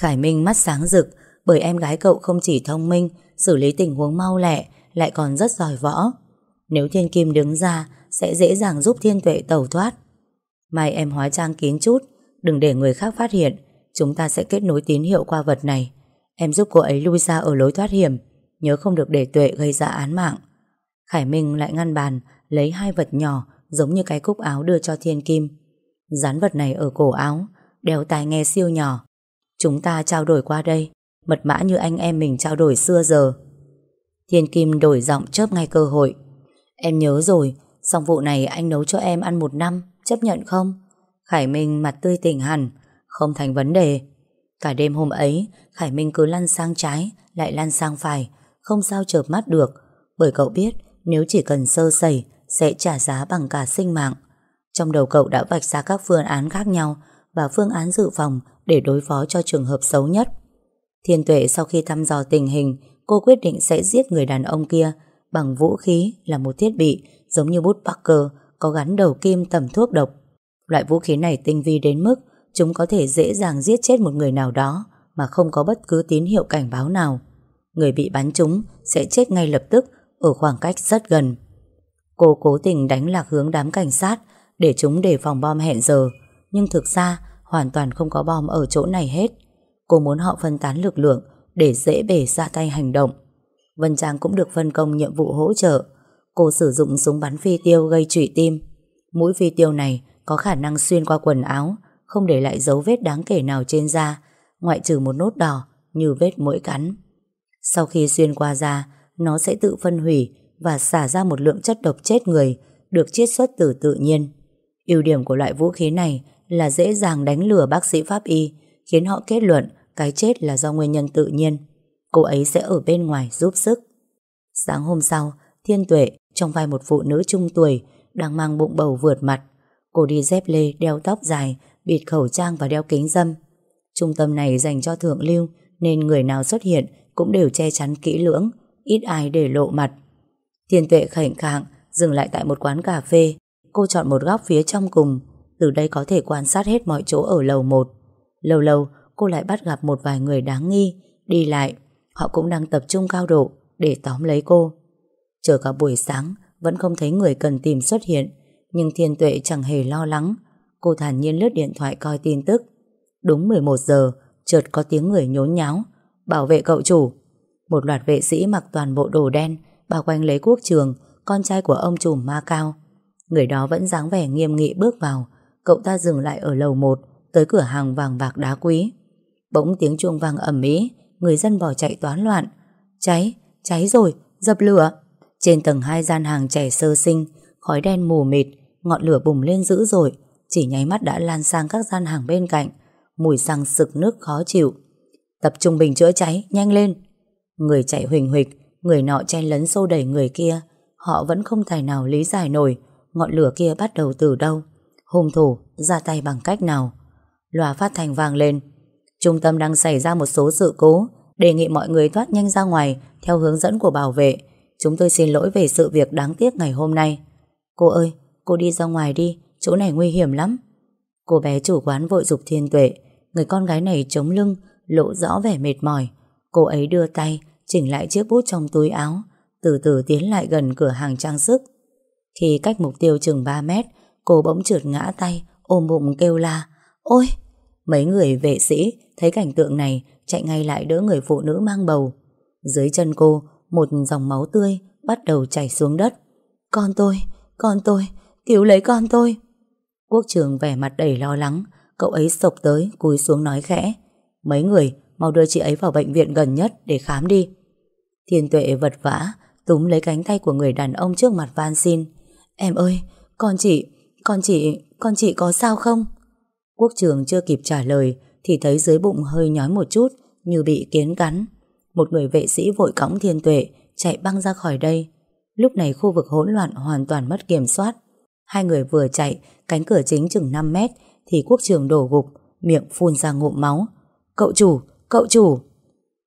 Khải Minh mắt sáng rực bởi em gái cậu không chỉ thông minh, xử lý tình huống mau lẹ lại còn rất giỏi võ. Nếu Thiên Kim đứng ra sẽ dễ dàng giúp Thiên Tuệ tẩu thoát. Mai em hóa trang kín chút, đừng để người khác phát hiện, chúng ta sẽ kết nối tín hiệu qua vật này. Em giúp cô ấy lui ra ở lối thoát hiểm, nhớ không được để Tuệ gây ra án mạng. Khải Minh lại ngăn bàn, lấy hai vật nhỏ giống như cái cúc áo đưa cho Thiên Kim. Dán vật này ở cổ áo, đeo tai nghe siêu nhỏ. Chúng ta trao đổi qua đây, mật mã như anh em mình trao đổi xưa giờ. Thiên Kim đổi giọng chớp ngay cơ hội. Em nhớ rồi, xong vụ này anh nấu cho em ăn một năm, chấp nhận không? Khải Minh mặt tươi tỉnh hẳn, không thành vấn đề. Cả đêm hôm ấy, Khải Minh cứ lăn sang trái, lại lăn sang phải, không sao chợp mắt được, bởi cậu biết nếu chỉ cần sơ sẩy, sẽ trả giá bằng cả sinh mạng. Trong đầu cậu đã vạch ra các phương án khác nhau và phương án dự phòng để đối phó cho trường hợp xấu nhất. Thiên Tuệ sau khi thăm dò tình hình, cô quyết định sẽ giết người đàn ông kia bằng vũ khí là một thiết bị giống như bút Parker có gắn đầu kim tầm thuốc độc. Loại vũ khí này tinh vi đến mức chúng có thể dễ dàng giết chết một người nào đó mà không có bất cứ tín hiệu cảnh báo nào. Người bị bắn trúng sẽ chết ngay lập tức ở khoảng cách rất gần. Cô cố tình đánh lạc hướng đám cảnh sát để chúng đề phòng bom hẹn giờ, nhưng thực ra hoàn toàn không có bom ở chỗ này hết. Cô muốn họ phân tán lực lượng để dễ bể ra tay hành động. Vân Trang cũng được phân công nhiệm vụ hỗ trợ. Cô sử dụng súng bắn phi tiêu gây trụy tim. Mũi phi tiêu này có khả năng xuyên qua quần áo, không để lại dấu vết đáng kể nào trên da, ngoại trừ một nốt đỏ như vết mũi cắn. Sau khi xuyên qua da, nó sẽ tự phân hủy và xả ra một lượng chất độc chết người được chiết xuất từ tự nhiên. Ưu điểm của loại vũ khí này là dễ dàng đánh lừa bác sĩ pháp y, khiến họ kết luận cái chết là do nguyên nhân tự nhiên. Cô ấy sẽ ở bên ngoài giúp sức. Sáng hôm sau, Thiên Tuệ trong vai một phụ nữ trung tuổi đang mang bụng bầu vượt mặt. Cô đi dép lê, đeo tóc dài, bịt khẩu trang và đeo kính dâm. Trung tâm này dành cho thượng lưu nên người nào xuất hiện cũng đều che chắn kỹ lưỡng, ít ai để lộ mặt. Thiên Tuệ khảnh khạng dừng lại tại một quán cà phê. Cô chọn một góc phía trong cùng, từ đây có thể quan sát hết mọi chỗ ở lầu 1. Lâu lâu, cô lại bắt gặp một vài người đáng nghi, đi lại. Họ cũng đang tập trung cao độ để tóm lấy cô. Chờ cả buổi sáng, vẫn không thấy người cần tìm xuất hiện, nhưng Thiên Tuệ chẳng hề lo lắng. Cô thản nhiên lướt điện thoại coi tin tức. Đúng 11 giờ, chợt có tiếng người nhốn nháo. Bảo vệ cậu chủ. Một loạt vệ sĩ mặc toàn bộ đồ đen, bao quanh lấy quốc trường, con trai của ông chủ ma cao. Người đó vẫn dáng vẻ nghiêm nghị bước vào. Cậu ta dừng lại ở lầu 1, tới cửa hàng vàng bạc đá quý. Bỗng tiếng chuông vang ầm ĩ, người dân bỏ chạy toán loạn. Cháy, cháy rồi, dập lửa. Trên tầng hai gian hàng trẻ sơ sinh, khói đen mù mịt, ngọn lửa bùng lên dữ dội, chỉ nháy mắt đã lan sang các gian hàng bên cạnh, mùi xăng sực nước khó chịu. Tập trung bình chữa cháy, nhanh lên. Người chạy huỳnh huỳnh, người nọ chen lấn sâu đẩy người kia, họ vẫn không tài nào lý giải nổi ngọn lửa kia bắt đầu từ đâu. Hung thủ ra tay bằng cách nào. Loa phát thanh vang lên. Trung tâm đang xảy ra một số sự cố, đề nghị mọi người thoát nhanh ra ngoài theo hướng dẫn của bảo vệ. Chúng tôi xin lỗi về sự việc đáng tiếc ngày hôm nay. Cô ơi, cô đi ra ngoài đi, chỗ này nguy hiểm lắm. Cô bé chủ quán vội dục thiên tuệ, người con gái này chống lưng, lộ rõ vẻ mệt mỏi. Cô ấy đưa tay, chỉnh lại chiếc bút trong túi áo, từ từ tiến lại gần cửa hàng trang sức. Khi cách mục tiêu chừng 3 mét, cô bỗng trượt ngã tay, ôm bụng kêu la. Ôi! Mấy người vệ sĩ thấy cảnh tượng này chạy ngay lại đỡ người phụ nữ mang bầu. Dưới chân cô, một dòng máu tươi bắt đầu chảy xuống đất. Con tôi, con tôi, cứu lấy con tôi. Quốc trường vẻ mặt đầy lo lắng, cậu ấy sộc tới, cúi xuống nói khẽ. Mấy người, mau đưa chị ấy vào bệnh viện gần nhất để khám đi. Thiên tuệ vật vã, túm lấy cánh tay của người đàn ông trước mặt van xin. Em ơi, con chị, con chị, con chị có sao không? Quốc trường chưa kịp trả lời thì thấy dưới bụng hơi nhói một chút như bị kiến cắn. Một người vệ sĩ vội cõng thiên tuệ chạy băng ra khỏi đây. Lúc này khu vực hỗn loạn hoàn toàn mất kiểm soát. Hai người vừa chạy, cánh cửa chính chừng 5 mét thì quốc trường đổ gục, miệng phun ra ngụm máu. Cậu chủ, cậu chủ!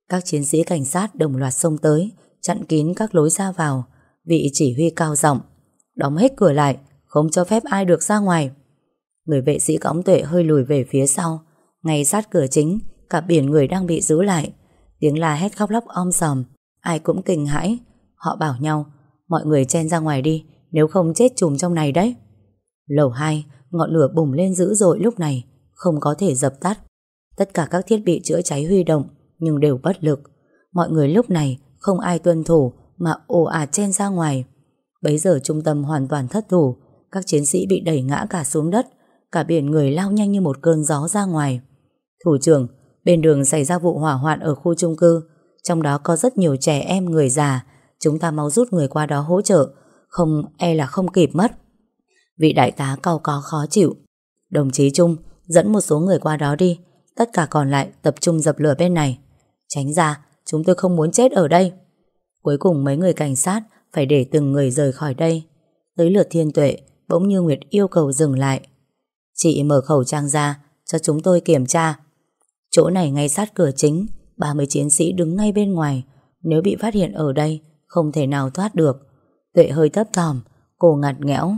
Các chiến sĩ cảnh sát đồng loạt xông tới, chặn kín các lối ra vào. Vị chỉ huy cao giọng đóng hết cửa lại, không cho phép ai được ra ngoài. Người vệ sĩ cõng tuệ hơi lùi về phía sau, ngay sát cửa chính, cả biển người đang bị giữ lại. Tiếng la hét khóc lóc om sòm, ai cũng kinh hãi. Họ bảo nhau, mọi người chen ra ngoài đi, nếu không chết chùm trong này đấy. Lầu 2, ngọn lửa bùng lên dữ dội lúc này, không có thể dập tắt. Tất cả các thiết bị chữa cháy huy động, nhưng đều bất lực. Mọi người lúc này không ai tuân thủ mà ồ ạt chen ra ngoài. Bấy giờ trung tâm hoàn toàn thất thủ, các chiến sĩ bị đẩy ngã cả xuống đất, cả biển người lao nhanh như một cơn gió ra ngoài. Thủ trưởng, bên đường xảy ra vụ hỏa hoạn ở khu trung cư, trong đó có rất nhiều trẻ em người già, chúng ta mau rút người qua đó hỗ trợ, không e là không kịp mất. Vị đại tá cao có khó chịu. Đồng chí Trung, dẫn một số người qua đó đi, tất cả còn lại tập trung dập lửa bên này. Tránh ra, chúng tôi không muốn chết ở đây. Cuối cùng mấy người cảnh sát phải để từng người rời khỏi đây. Tới lượt thiên tuệ, bỗng như Nguyệt yêu cầu dừng lại. Chị mở khẩu trang ra, cho chúng tôi kiểm tra. Chỗ này ngay sát cửa chính, 30 chiến sĩ đứng ngay bên ngoài. Nếu bị phát hiện ở đây, không thể nào thoát được. Tuệ hơi thấp thỏm, Cô ngặt nghẽo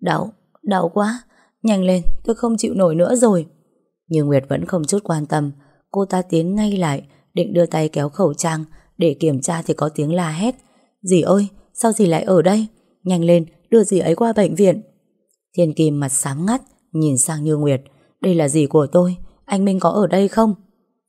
Đau, đau quá Nhanh lên, tôi không chịu nổi nữa rồi nhưng Nguyệt vẫn không chút quan tâm. Cô ta tiến ngay lại Định đưa tay kéo khẩu trang. Để kiểm tra thì có tiếng la hét. Dì ơi, sao dì lại ở đây? Nhanh lên, đưa dì ấy qua bệnh viện. Thiên Kim mặt sáng ngắt Nhìn sang Như Nguyệt. Đây là dì của tôi, anh Minh có ở đây không?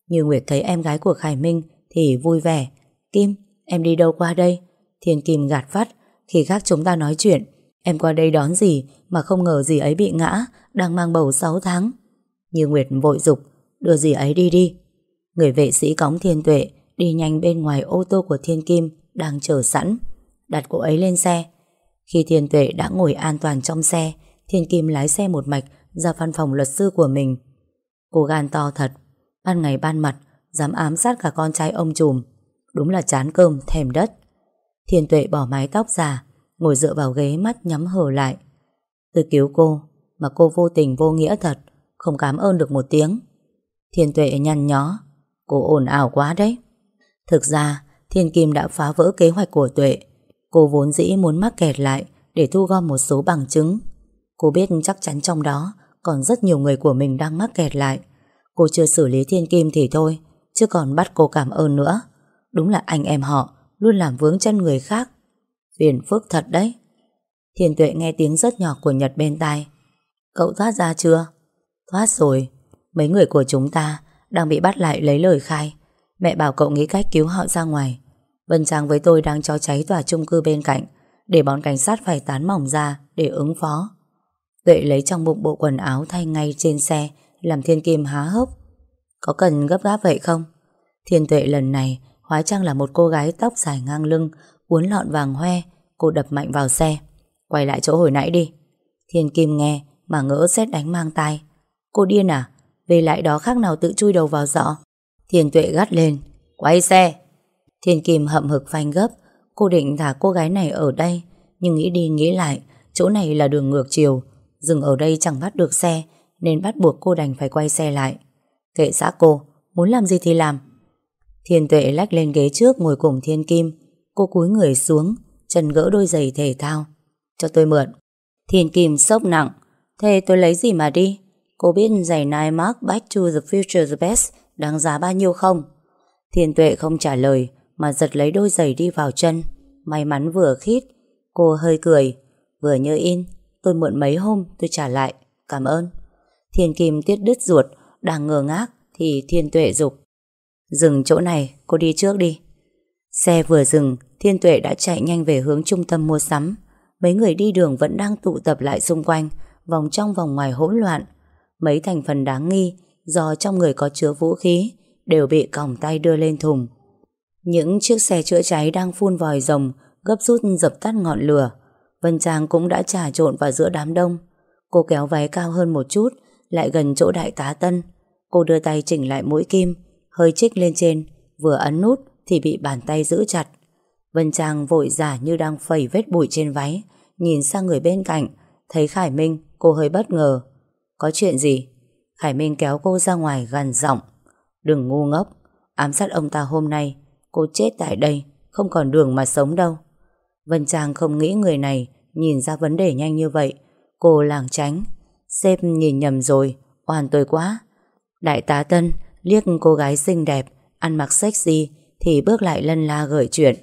Như Nguyệt thấy em gái của Khải Minh Thì vui vẻ. Kim, em đi đâu qua đây? Thiên Kim gạt vắt. Khi khác chúng ta nói chuyện Em qua đây đón gì mà không ngờ dì ấy bị ngã Đang mang bầu 6 tháng. Như Nguyệt vội dục, Đưa dì ấy đi đi. Người vệ sĩ cõng thiên tuệ Đi nhanh bên ngoài ô tô của thiên kim Đang chờ sẵn, Đặt cô ấy lên xe. Khi thiên tuệ đã ngồi an toàn trong xe, Thiên kim lái xe một mạch Ra văn phòng luật sư của mình. Cô gan to thật, Ban ngày ban mặt, Dám ám sát cả con trai ông trùm, Đúng là chán cơm, thèm đất. Thiên tuệ bỏ mái tóc già Ngồi dựa vào ghế mắt nhắm hờ lại. Tôi cứu cô, Mà cô vô tình vô nghĩa thật. Không cảm ơn được một tiếng. Thiên tuệ nhăn nhó, Cô ồn ào quá đấy. Thực ra, Thiên Kim đã phá vỡ kế hoạch của Tuệ. Cô vốn dĩ muốn mắc kẹt lại Để thu gom một số bằng chứng. Cô biết chắc chắn trong đó Còn rất nhiều người của mình đang mắc kẹt lại. Cô chưa xử lý Thiên Kim thì thôi, Chứ còn bắt cô cảm ơn nữa. Đúng là anh em họ Luôn làm vướng chân người khác. Phiền phức thật đấy. Thiên tuệ nghe tiếng rất nhỏ của Nhật bên tai. Cậu thoát ra chưa? Thoát rồi. Mấy người của chúng ta Đang bị bắt lại lấy lời khai. Mẹ bảo cậu nghĩ cách cứu họ ra ngoài. Vân Trang với tôi đang cho cháy tòa chung cư bên cạnh Để bọn cảnh sát phải tán mỏng ra Để ứng phó. Tuệ lấy trong bụng bộ quần áo thay ngay trên xe, Làm thiên kim há hốc. Có cần gấp gáp vậy không? Thiên tuệ lần này Hóa trang là một cô gái tóc dài ngang lưng Uốn lọn vàng hoe, Cô đập mạnh vào xe. Quay lại chỗ hồi nãy đi. Thiên Kim nghe mà ngỡ xét đánh mang tai. Cô điên à? Về lại đó khác nào tự chui đầu vào giỏ. Thiên Tuệ gắt lên. Quay xe. Thiên Kim hậm hực phanh gấp. Cô định thả cô gái này ở đây, Nhưng nghĩ đi nghĩ lại, Chỗ này là đường ngược chiều. Dừng ở đây chẳng bắt được xe, Nên bắt buộc cô đành phải quay xe lại. Kệ xã cô, Muốn làm gì thì làm. Thiên Tuệ lách lên ghế trước ngồi cùng Thiên Kim. Cô cúi người xuống, Chân gỡ đôi giày thể thao. Cho tôi mượn. Thiên Kim sốc nặng. Thế tôi lấy gì mà đi? Cô biết giày Nike Mark Back to the Future the Best Đáng giá bao nhiêu không? Thiên Tuệ không trả lời, Mà giật lấy đôi giày đi vào chân. May mắn vừa khít, Cô hơi cười. Vừa như in, Tôi mượn mấy hôm tôi trả lại, Cảm ơn. Thiên Kim tiết đứt ruột, Đang ngờ ngác Thì Thiên Tuệ dục, Dừng chỗ này, cô đi trước đi. Xe vừa dừng, Thiên Tuệ đã chạy nhanh về hướng trung tâm mua sắm. Mấy người đi đường vẫn đang tụ tập lại xung quanh, Vòng trong vòng ngoài hỗn loạn. Mấy thành phần đáng nghi Do trong người có chứa vũ khí Đều bị còng tay đưa lên thùng. Những chiếc xe chữa cháy đang phun vòi rồng, Gấp rút dập tắt ngọn lửa. Vân Trang cũng đã trà trộn vào giữa đám đông. Cô kéo váy cao hơn một chút, Lại gần chỗ đại tá Tân. Cô đưa tay chỉnh lại mũi kim, Hơi chích lên trên, Vừa ấn nút thì bị bàn tay giữ chặt. Vân Trang vội giả như đang phẩy vết bụi trên váy, Nhìn sang người bên cạnh, Thấy Khải Minh, cô hơi bất ngờ. Có chuyện gì? Khải Minh kéo cô ra ngoài gần giọng. Đừng ngu ngốc. Ám sát ông ta hôm nay, Cô chết tại đây, Không còn đường mà sống đâu. Vân Trang không nghĩ người này Nhìn ra vấn đề nhanh như vậy. Cô làng tránh. Sếp nhìn nhầm rồi. Oan tôi quá. Đại tá Tân liếc cô gái xinh đẹp, Ăn mặc sexy, Thì bước lại lân la gửi chuyện.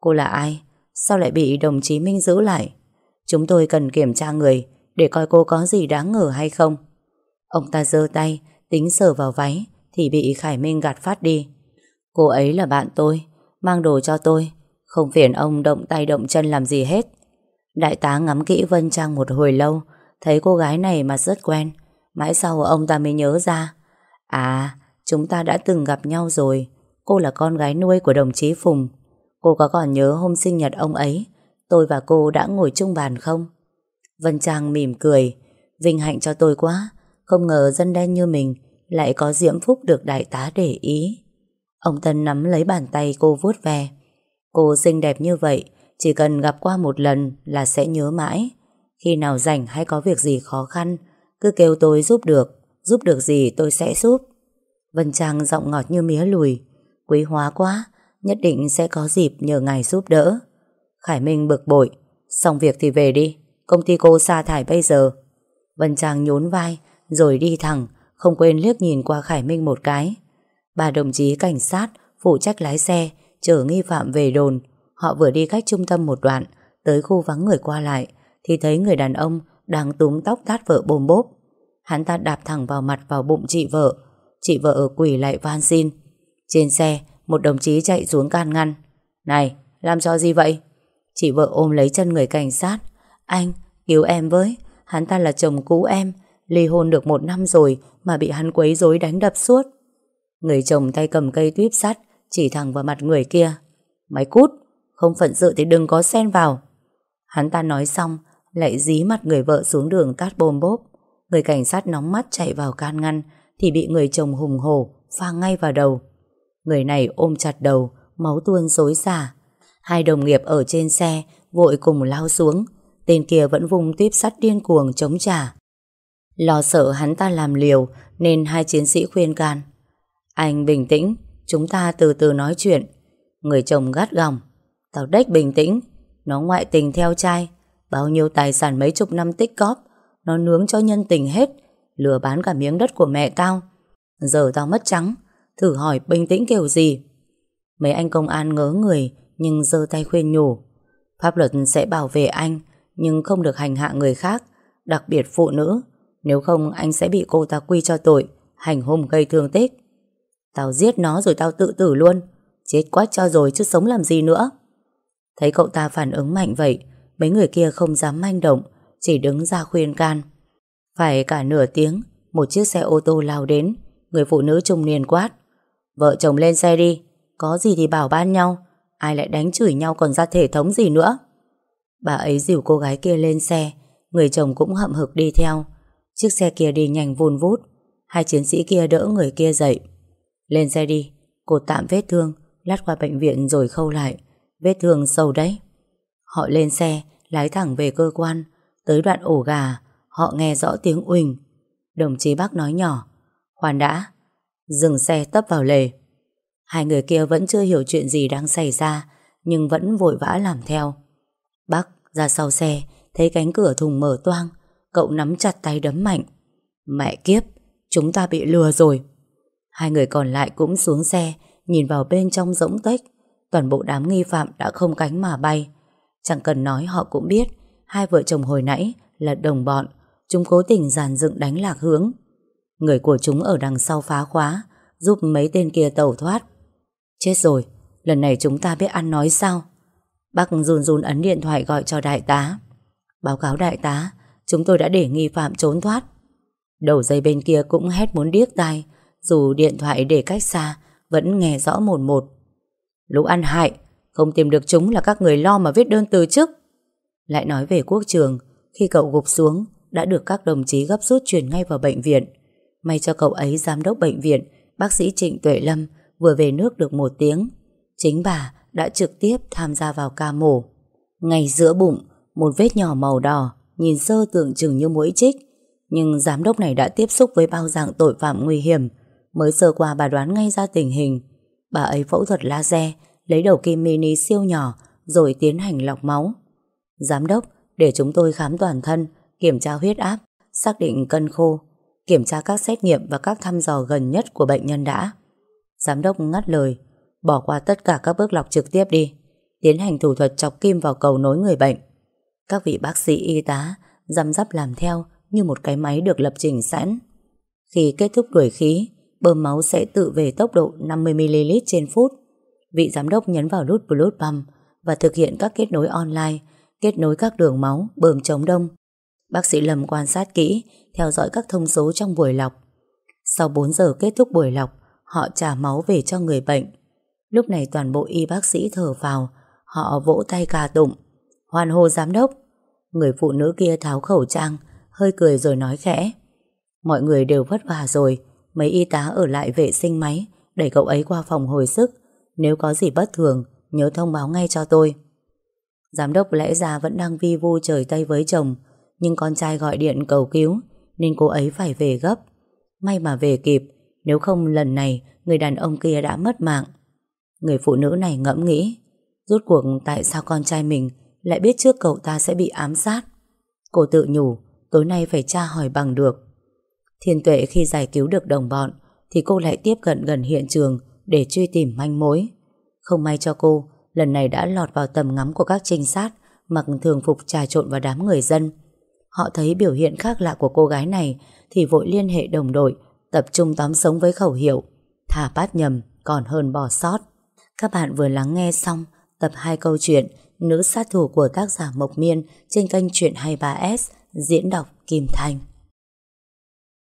Cô là ai? Sao lại bị đồng chí Minh giữ lại? Chúng tôi cần kiểm tra người để coi cô có gì đáng ngờ hay không. Ông ta giơ tay, tính sờ vào váy thì bị Khải Minh gạt phát đi. Cô ấy là bạn tôi, mang đồ cho tôi, không phiền ông động tay động chân làm gì hết. Đại tá ngắm kỹ Vân Trang một hồi lâu, thấy cô gái này mà rất quen. Mãi sau ông ta mới nhớ ra. À, chúng ta đã từng gặp nhau rồi. Cô là con gái nuôi của đồng chí Phùng. Cô có còn nhớ hôm sinh nhật ông ấy Tôi và cô đã ngồi chung bàn không Vân Trang mỉm cười. Vinh hạnh cho tôi quá. Không ngờ dân đen như mình Lại có diễm phúc được đại tá để ý. Ông Tân nắm lấy bàn tay cô vuốt ve. Cô xinh đẹp như vậy, Chỉ cần gặp qua một lần Là sẽ nhớ mãi. Khi nào rảnh hay có việc gì khó khăn, Cứ kêu tôi giúp được. Giúp được gì tôi sẽ giúp. Vân Trang giọng ngọt như mía lùi. Quý hóa quá, Nhất định sẽ có dịp nhờ ngài giúp đỡ. Khải Minh bực bội. Xong việc thì về đi. Công ty cô sa thải bây giờ. Vân Trang nhún vai, Rồi đi thẳng, Không quên liếc nhìn qua Khải Minh một cái. Ba đồng chí cảnh sát Phụ trách lái xe, Chở nghi phạm về đồn. Họ vừa đi cách trung tâm một đoạn, Tới khu vắng người qua lại, Thì thấy người đàn ông đang túm tóc tát vợ bồm bốp. Hắn ta đạp thẳng vào mặt vào bụng chị vợ. Chị vợ quỳ lại van xin. Trên xe, Một đồng chí chạy xuống can ngăn. Này, làm cho gì vậy? Chị vợ ôm lấy chân người cảnh sát anh cứu em với. Hắn ta là chồng cũ em. Ly hôn được một năm rồi Mà bị hắn quấy rối đánh đập suốt. Người chồng tay cầm cây tuyếp sắt, Chỉ thẳng vào mặt người kia. Mày cút, Không phận sự thì đừng có xen vào. Hắn ta nói xong, Lại dí mặt người vợ xuống đường tát bôm bốp. Người cảnh sát nóng mắt chạy vào can ngăn, Thì bị người chồng hùng hổ Pha ngay vào đầu. Người này ôm chặt đầu, Máu tuôn xối xả. Hai đồng nghiệp ở trên xe Vội cùng lao xuống Tên kia vẫn vùng tiếp sắt điên cuồng chống trả. Lo sợ hắn ta làm liều, Nên hai chiến sĩ khuyên can. Anh bình tĩnh, Chúng ta từ từ nói chuyện. Người chồng gắt gỏng, Tao đếch bình tĩnh, Nó ngoại tình theo trai, Bao nhiêu tài sản mấy chục năm tích cóp Nó nướng cho nhân tình hết, Lừa bán cả miếng đất của mẹ tao. Giờ tao mất trắng, Thử hỏi bình tĩnh kiểu gì? Mấy anh công an ngớ người, Nhưng giơ tay khuyên nhủ, Pháp luật sẽ bảo vệ anh nhưng không được hành hạ người khác, Đặc biệt phụ nữ. Nếu không, anh sẽ bị cô ta quy cho tội, Hành hung gây thương tích. Tao giết nó rồi tao tự tử luôn. Chết quá cho rồi chứ sống làm gì nữa. Thấy cậu ta phản ứng mạnh vậy, Mấy người kia không dám manh động, Chỉ đứng ra khuyên can. Phải cả nửa tiếng, Một chiếc xe ô tô lao đến, Người phụ nữ trung niên quát. Vợ chồng lên xe đi, Có gì thì bảo ban nhau, Ai lại đánh chửi nhau còn ra thể thống gì nữa? Bà ấy dìu cô gái kia lên xe. Người chồng cũng hậm hực đi theo. Chiếc xe kia đi nhanh vun vút. Hai chiến sĩ kia đỡ người kia dậy. Lên xe đi. Cô tạm vết thương, Lát qua bệnh viện rồi khâu lại. Vết thương sâu đấy. Họ lên xe, Lái thẳng về cơ quan. Tới đoạn ổ gà, Họ nghe rõ tiếng uỳnh. Đồng chí bác nói nhỏ. Khoan đã, Dừng xe tấp vào lề. Hai người kia vẫn chưa hiểu chuyện gì đang xảy ra, Nhưng vẫn vội vã làm theo. Bác ra sau xe, Thấy cánh cửa thùng mở toang, Cậu nắm chặt tay đấm mạnh. Mẹ kiếp, Chúng ta bị lừa rồi. Hai người còn lại cũng xuống xe, Nhìn vào bên trong rỗng tách Toàn bộ đám nghi phạm đã không cánh mà bay. Chẳng cần nói họ cũng biết, Hai vợ chồng hồi nãy là đồng bọn. Chúng cố tình giàn dựng đánh lạc hướng. Người của chúng ở đằng sau phá khóa, Giúp mấy tên kia tẩu thoát. Chết rồi, Lần này chúng ta biết ăn nói sao? Bác run run ấn điện thoại gọi cho đại tá. Báo cáo đại tá, Chúng tôi đã để nghi phạm trốn thoát. Đầu dây bên kia cũng hét muốn điếc tai, Dù điện thoại để cách xa, Vẫn nghe rõ một một. Lũ ăn hại, Không tìm được chúng là các người lo mà viết đơn từ chức. Lại nói về quốc trường, Khi cậu gục xuống, Đã được các đồng chí gấp rút chuyển ngay vào bệnh viện. May cho cậu ấy, giám đốc bệnh viện, Bác sĩ Trịnh Tuệ Lâm, Vừa về nước được một tiếng. Chính bà đã trực tiếp tham gia vào ca mổ. Ngay giữa bụng, Một vết nhỏ màu đỏ, Nhìn sơ tưởng chừng như mũi chích Nhưng giám đốc này đã tiếp xúc với bao dạng tội phạm nguy hiểm, Mới sơ qua bà đoán ngay ra tình hình. Bà ấy phẫu thuật laser, Lấy đầu kim mini siêu nhỏ, Rồi tiến hành lọc máu. Giám đốc, để chúng tôi khám toàn thân, Kiểm tra huyết áp, Xác định cân khô, Kiểm tra các xét nghiệm và các thăm dò gần nhất của bệnh nhân đã. Giám đốc ngắt lời Bỏ qua tất cả các bước lọc trực tiếp đi. Tiến hành thủ thuật chọc kim vào cầu nối người bệnh. Các vị bác sĩ y tá răm rắp làm theo Như một cái máy được lập trình sẵn. Khi kết thúc đuổi khí Bơm máu sẽ tự về tốc độ 50ml trên phút. Vị giám đốc nhấn vào nút Blood Pump Và thực hiện các kết nối online Kết nối các đường máu, bơm chống đông. Bác sĩ Lâm quan sát kỹ Theo dõi các thông số trong buổi lọc. Sau 4 giờ kết thúc buổi lọc Họ trả máu về cho người bệnh. Lúc này toàn bộ y bác sĩ thở vào Họ vỗ tay ca tụng. Hoàn hô giám đốc, Người phụ nữ kia tháo khẩu trang, Hơi cười rồi nói khẽ. Mọi người đều vất vả rồi, Mấy y tá ở lại vệ sinh máy, Đẩy cậu ấy qua phòng hồi sức. Nếu có gì bất thường, Nhớ thông báo ngay cho tôi. Giám đốc lẽ ra vẫn đang vi vu trời Tây với chồng, Nhưng con trai gọi điện cầu cứu, Nên cô ấy phải về gấp. May mà về kịp, Nếu không lần này Người đàn ông kia đã mất mạng. Người phụ nữ này ngẫm nghĩ Rốt cuộc tại sao con trai mình lại biết trước cậu ta sẽ bị ám sát. Cô tự nhủ, tối nay phải tra hỏi bằng được. Thiên tuệ khi giải cứu được đồng bọn, thì cô lại tiếp cận gần hiện trường để truy tìm manh mối. Không may cho cô, lần này đã lọt vào tầm ngắm của các trinh sát mặc thường phục trà trộn vào đám người dân. Họ thấy biểu hiện khác lạ của cô gái này thì vội liên hệ đồng đội, tập trung tóm sống với khẩu hiệu thả bát nhầm còn hơn bỏ sót. Các bạn vừa lắng nghe xong tập 2 câu chuyện Nữ sát thủ của tác giả Mộc Miên trên kênh Chuyện 23S diễn đọc Kim Thành.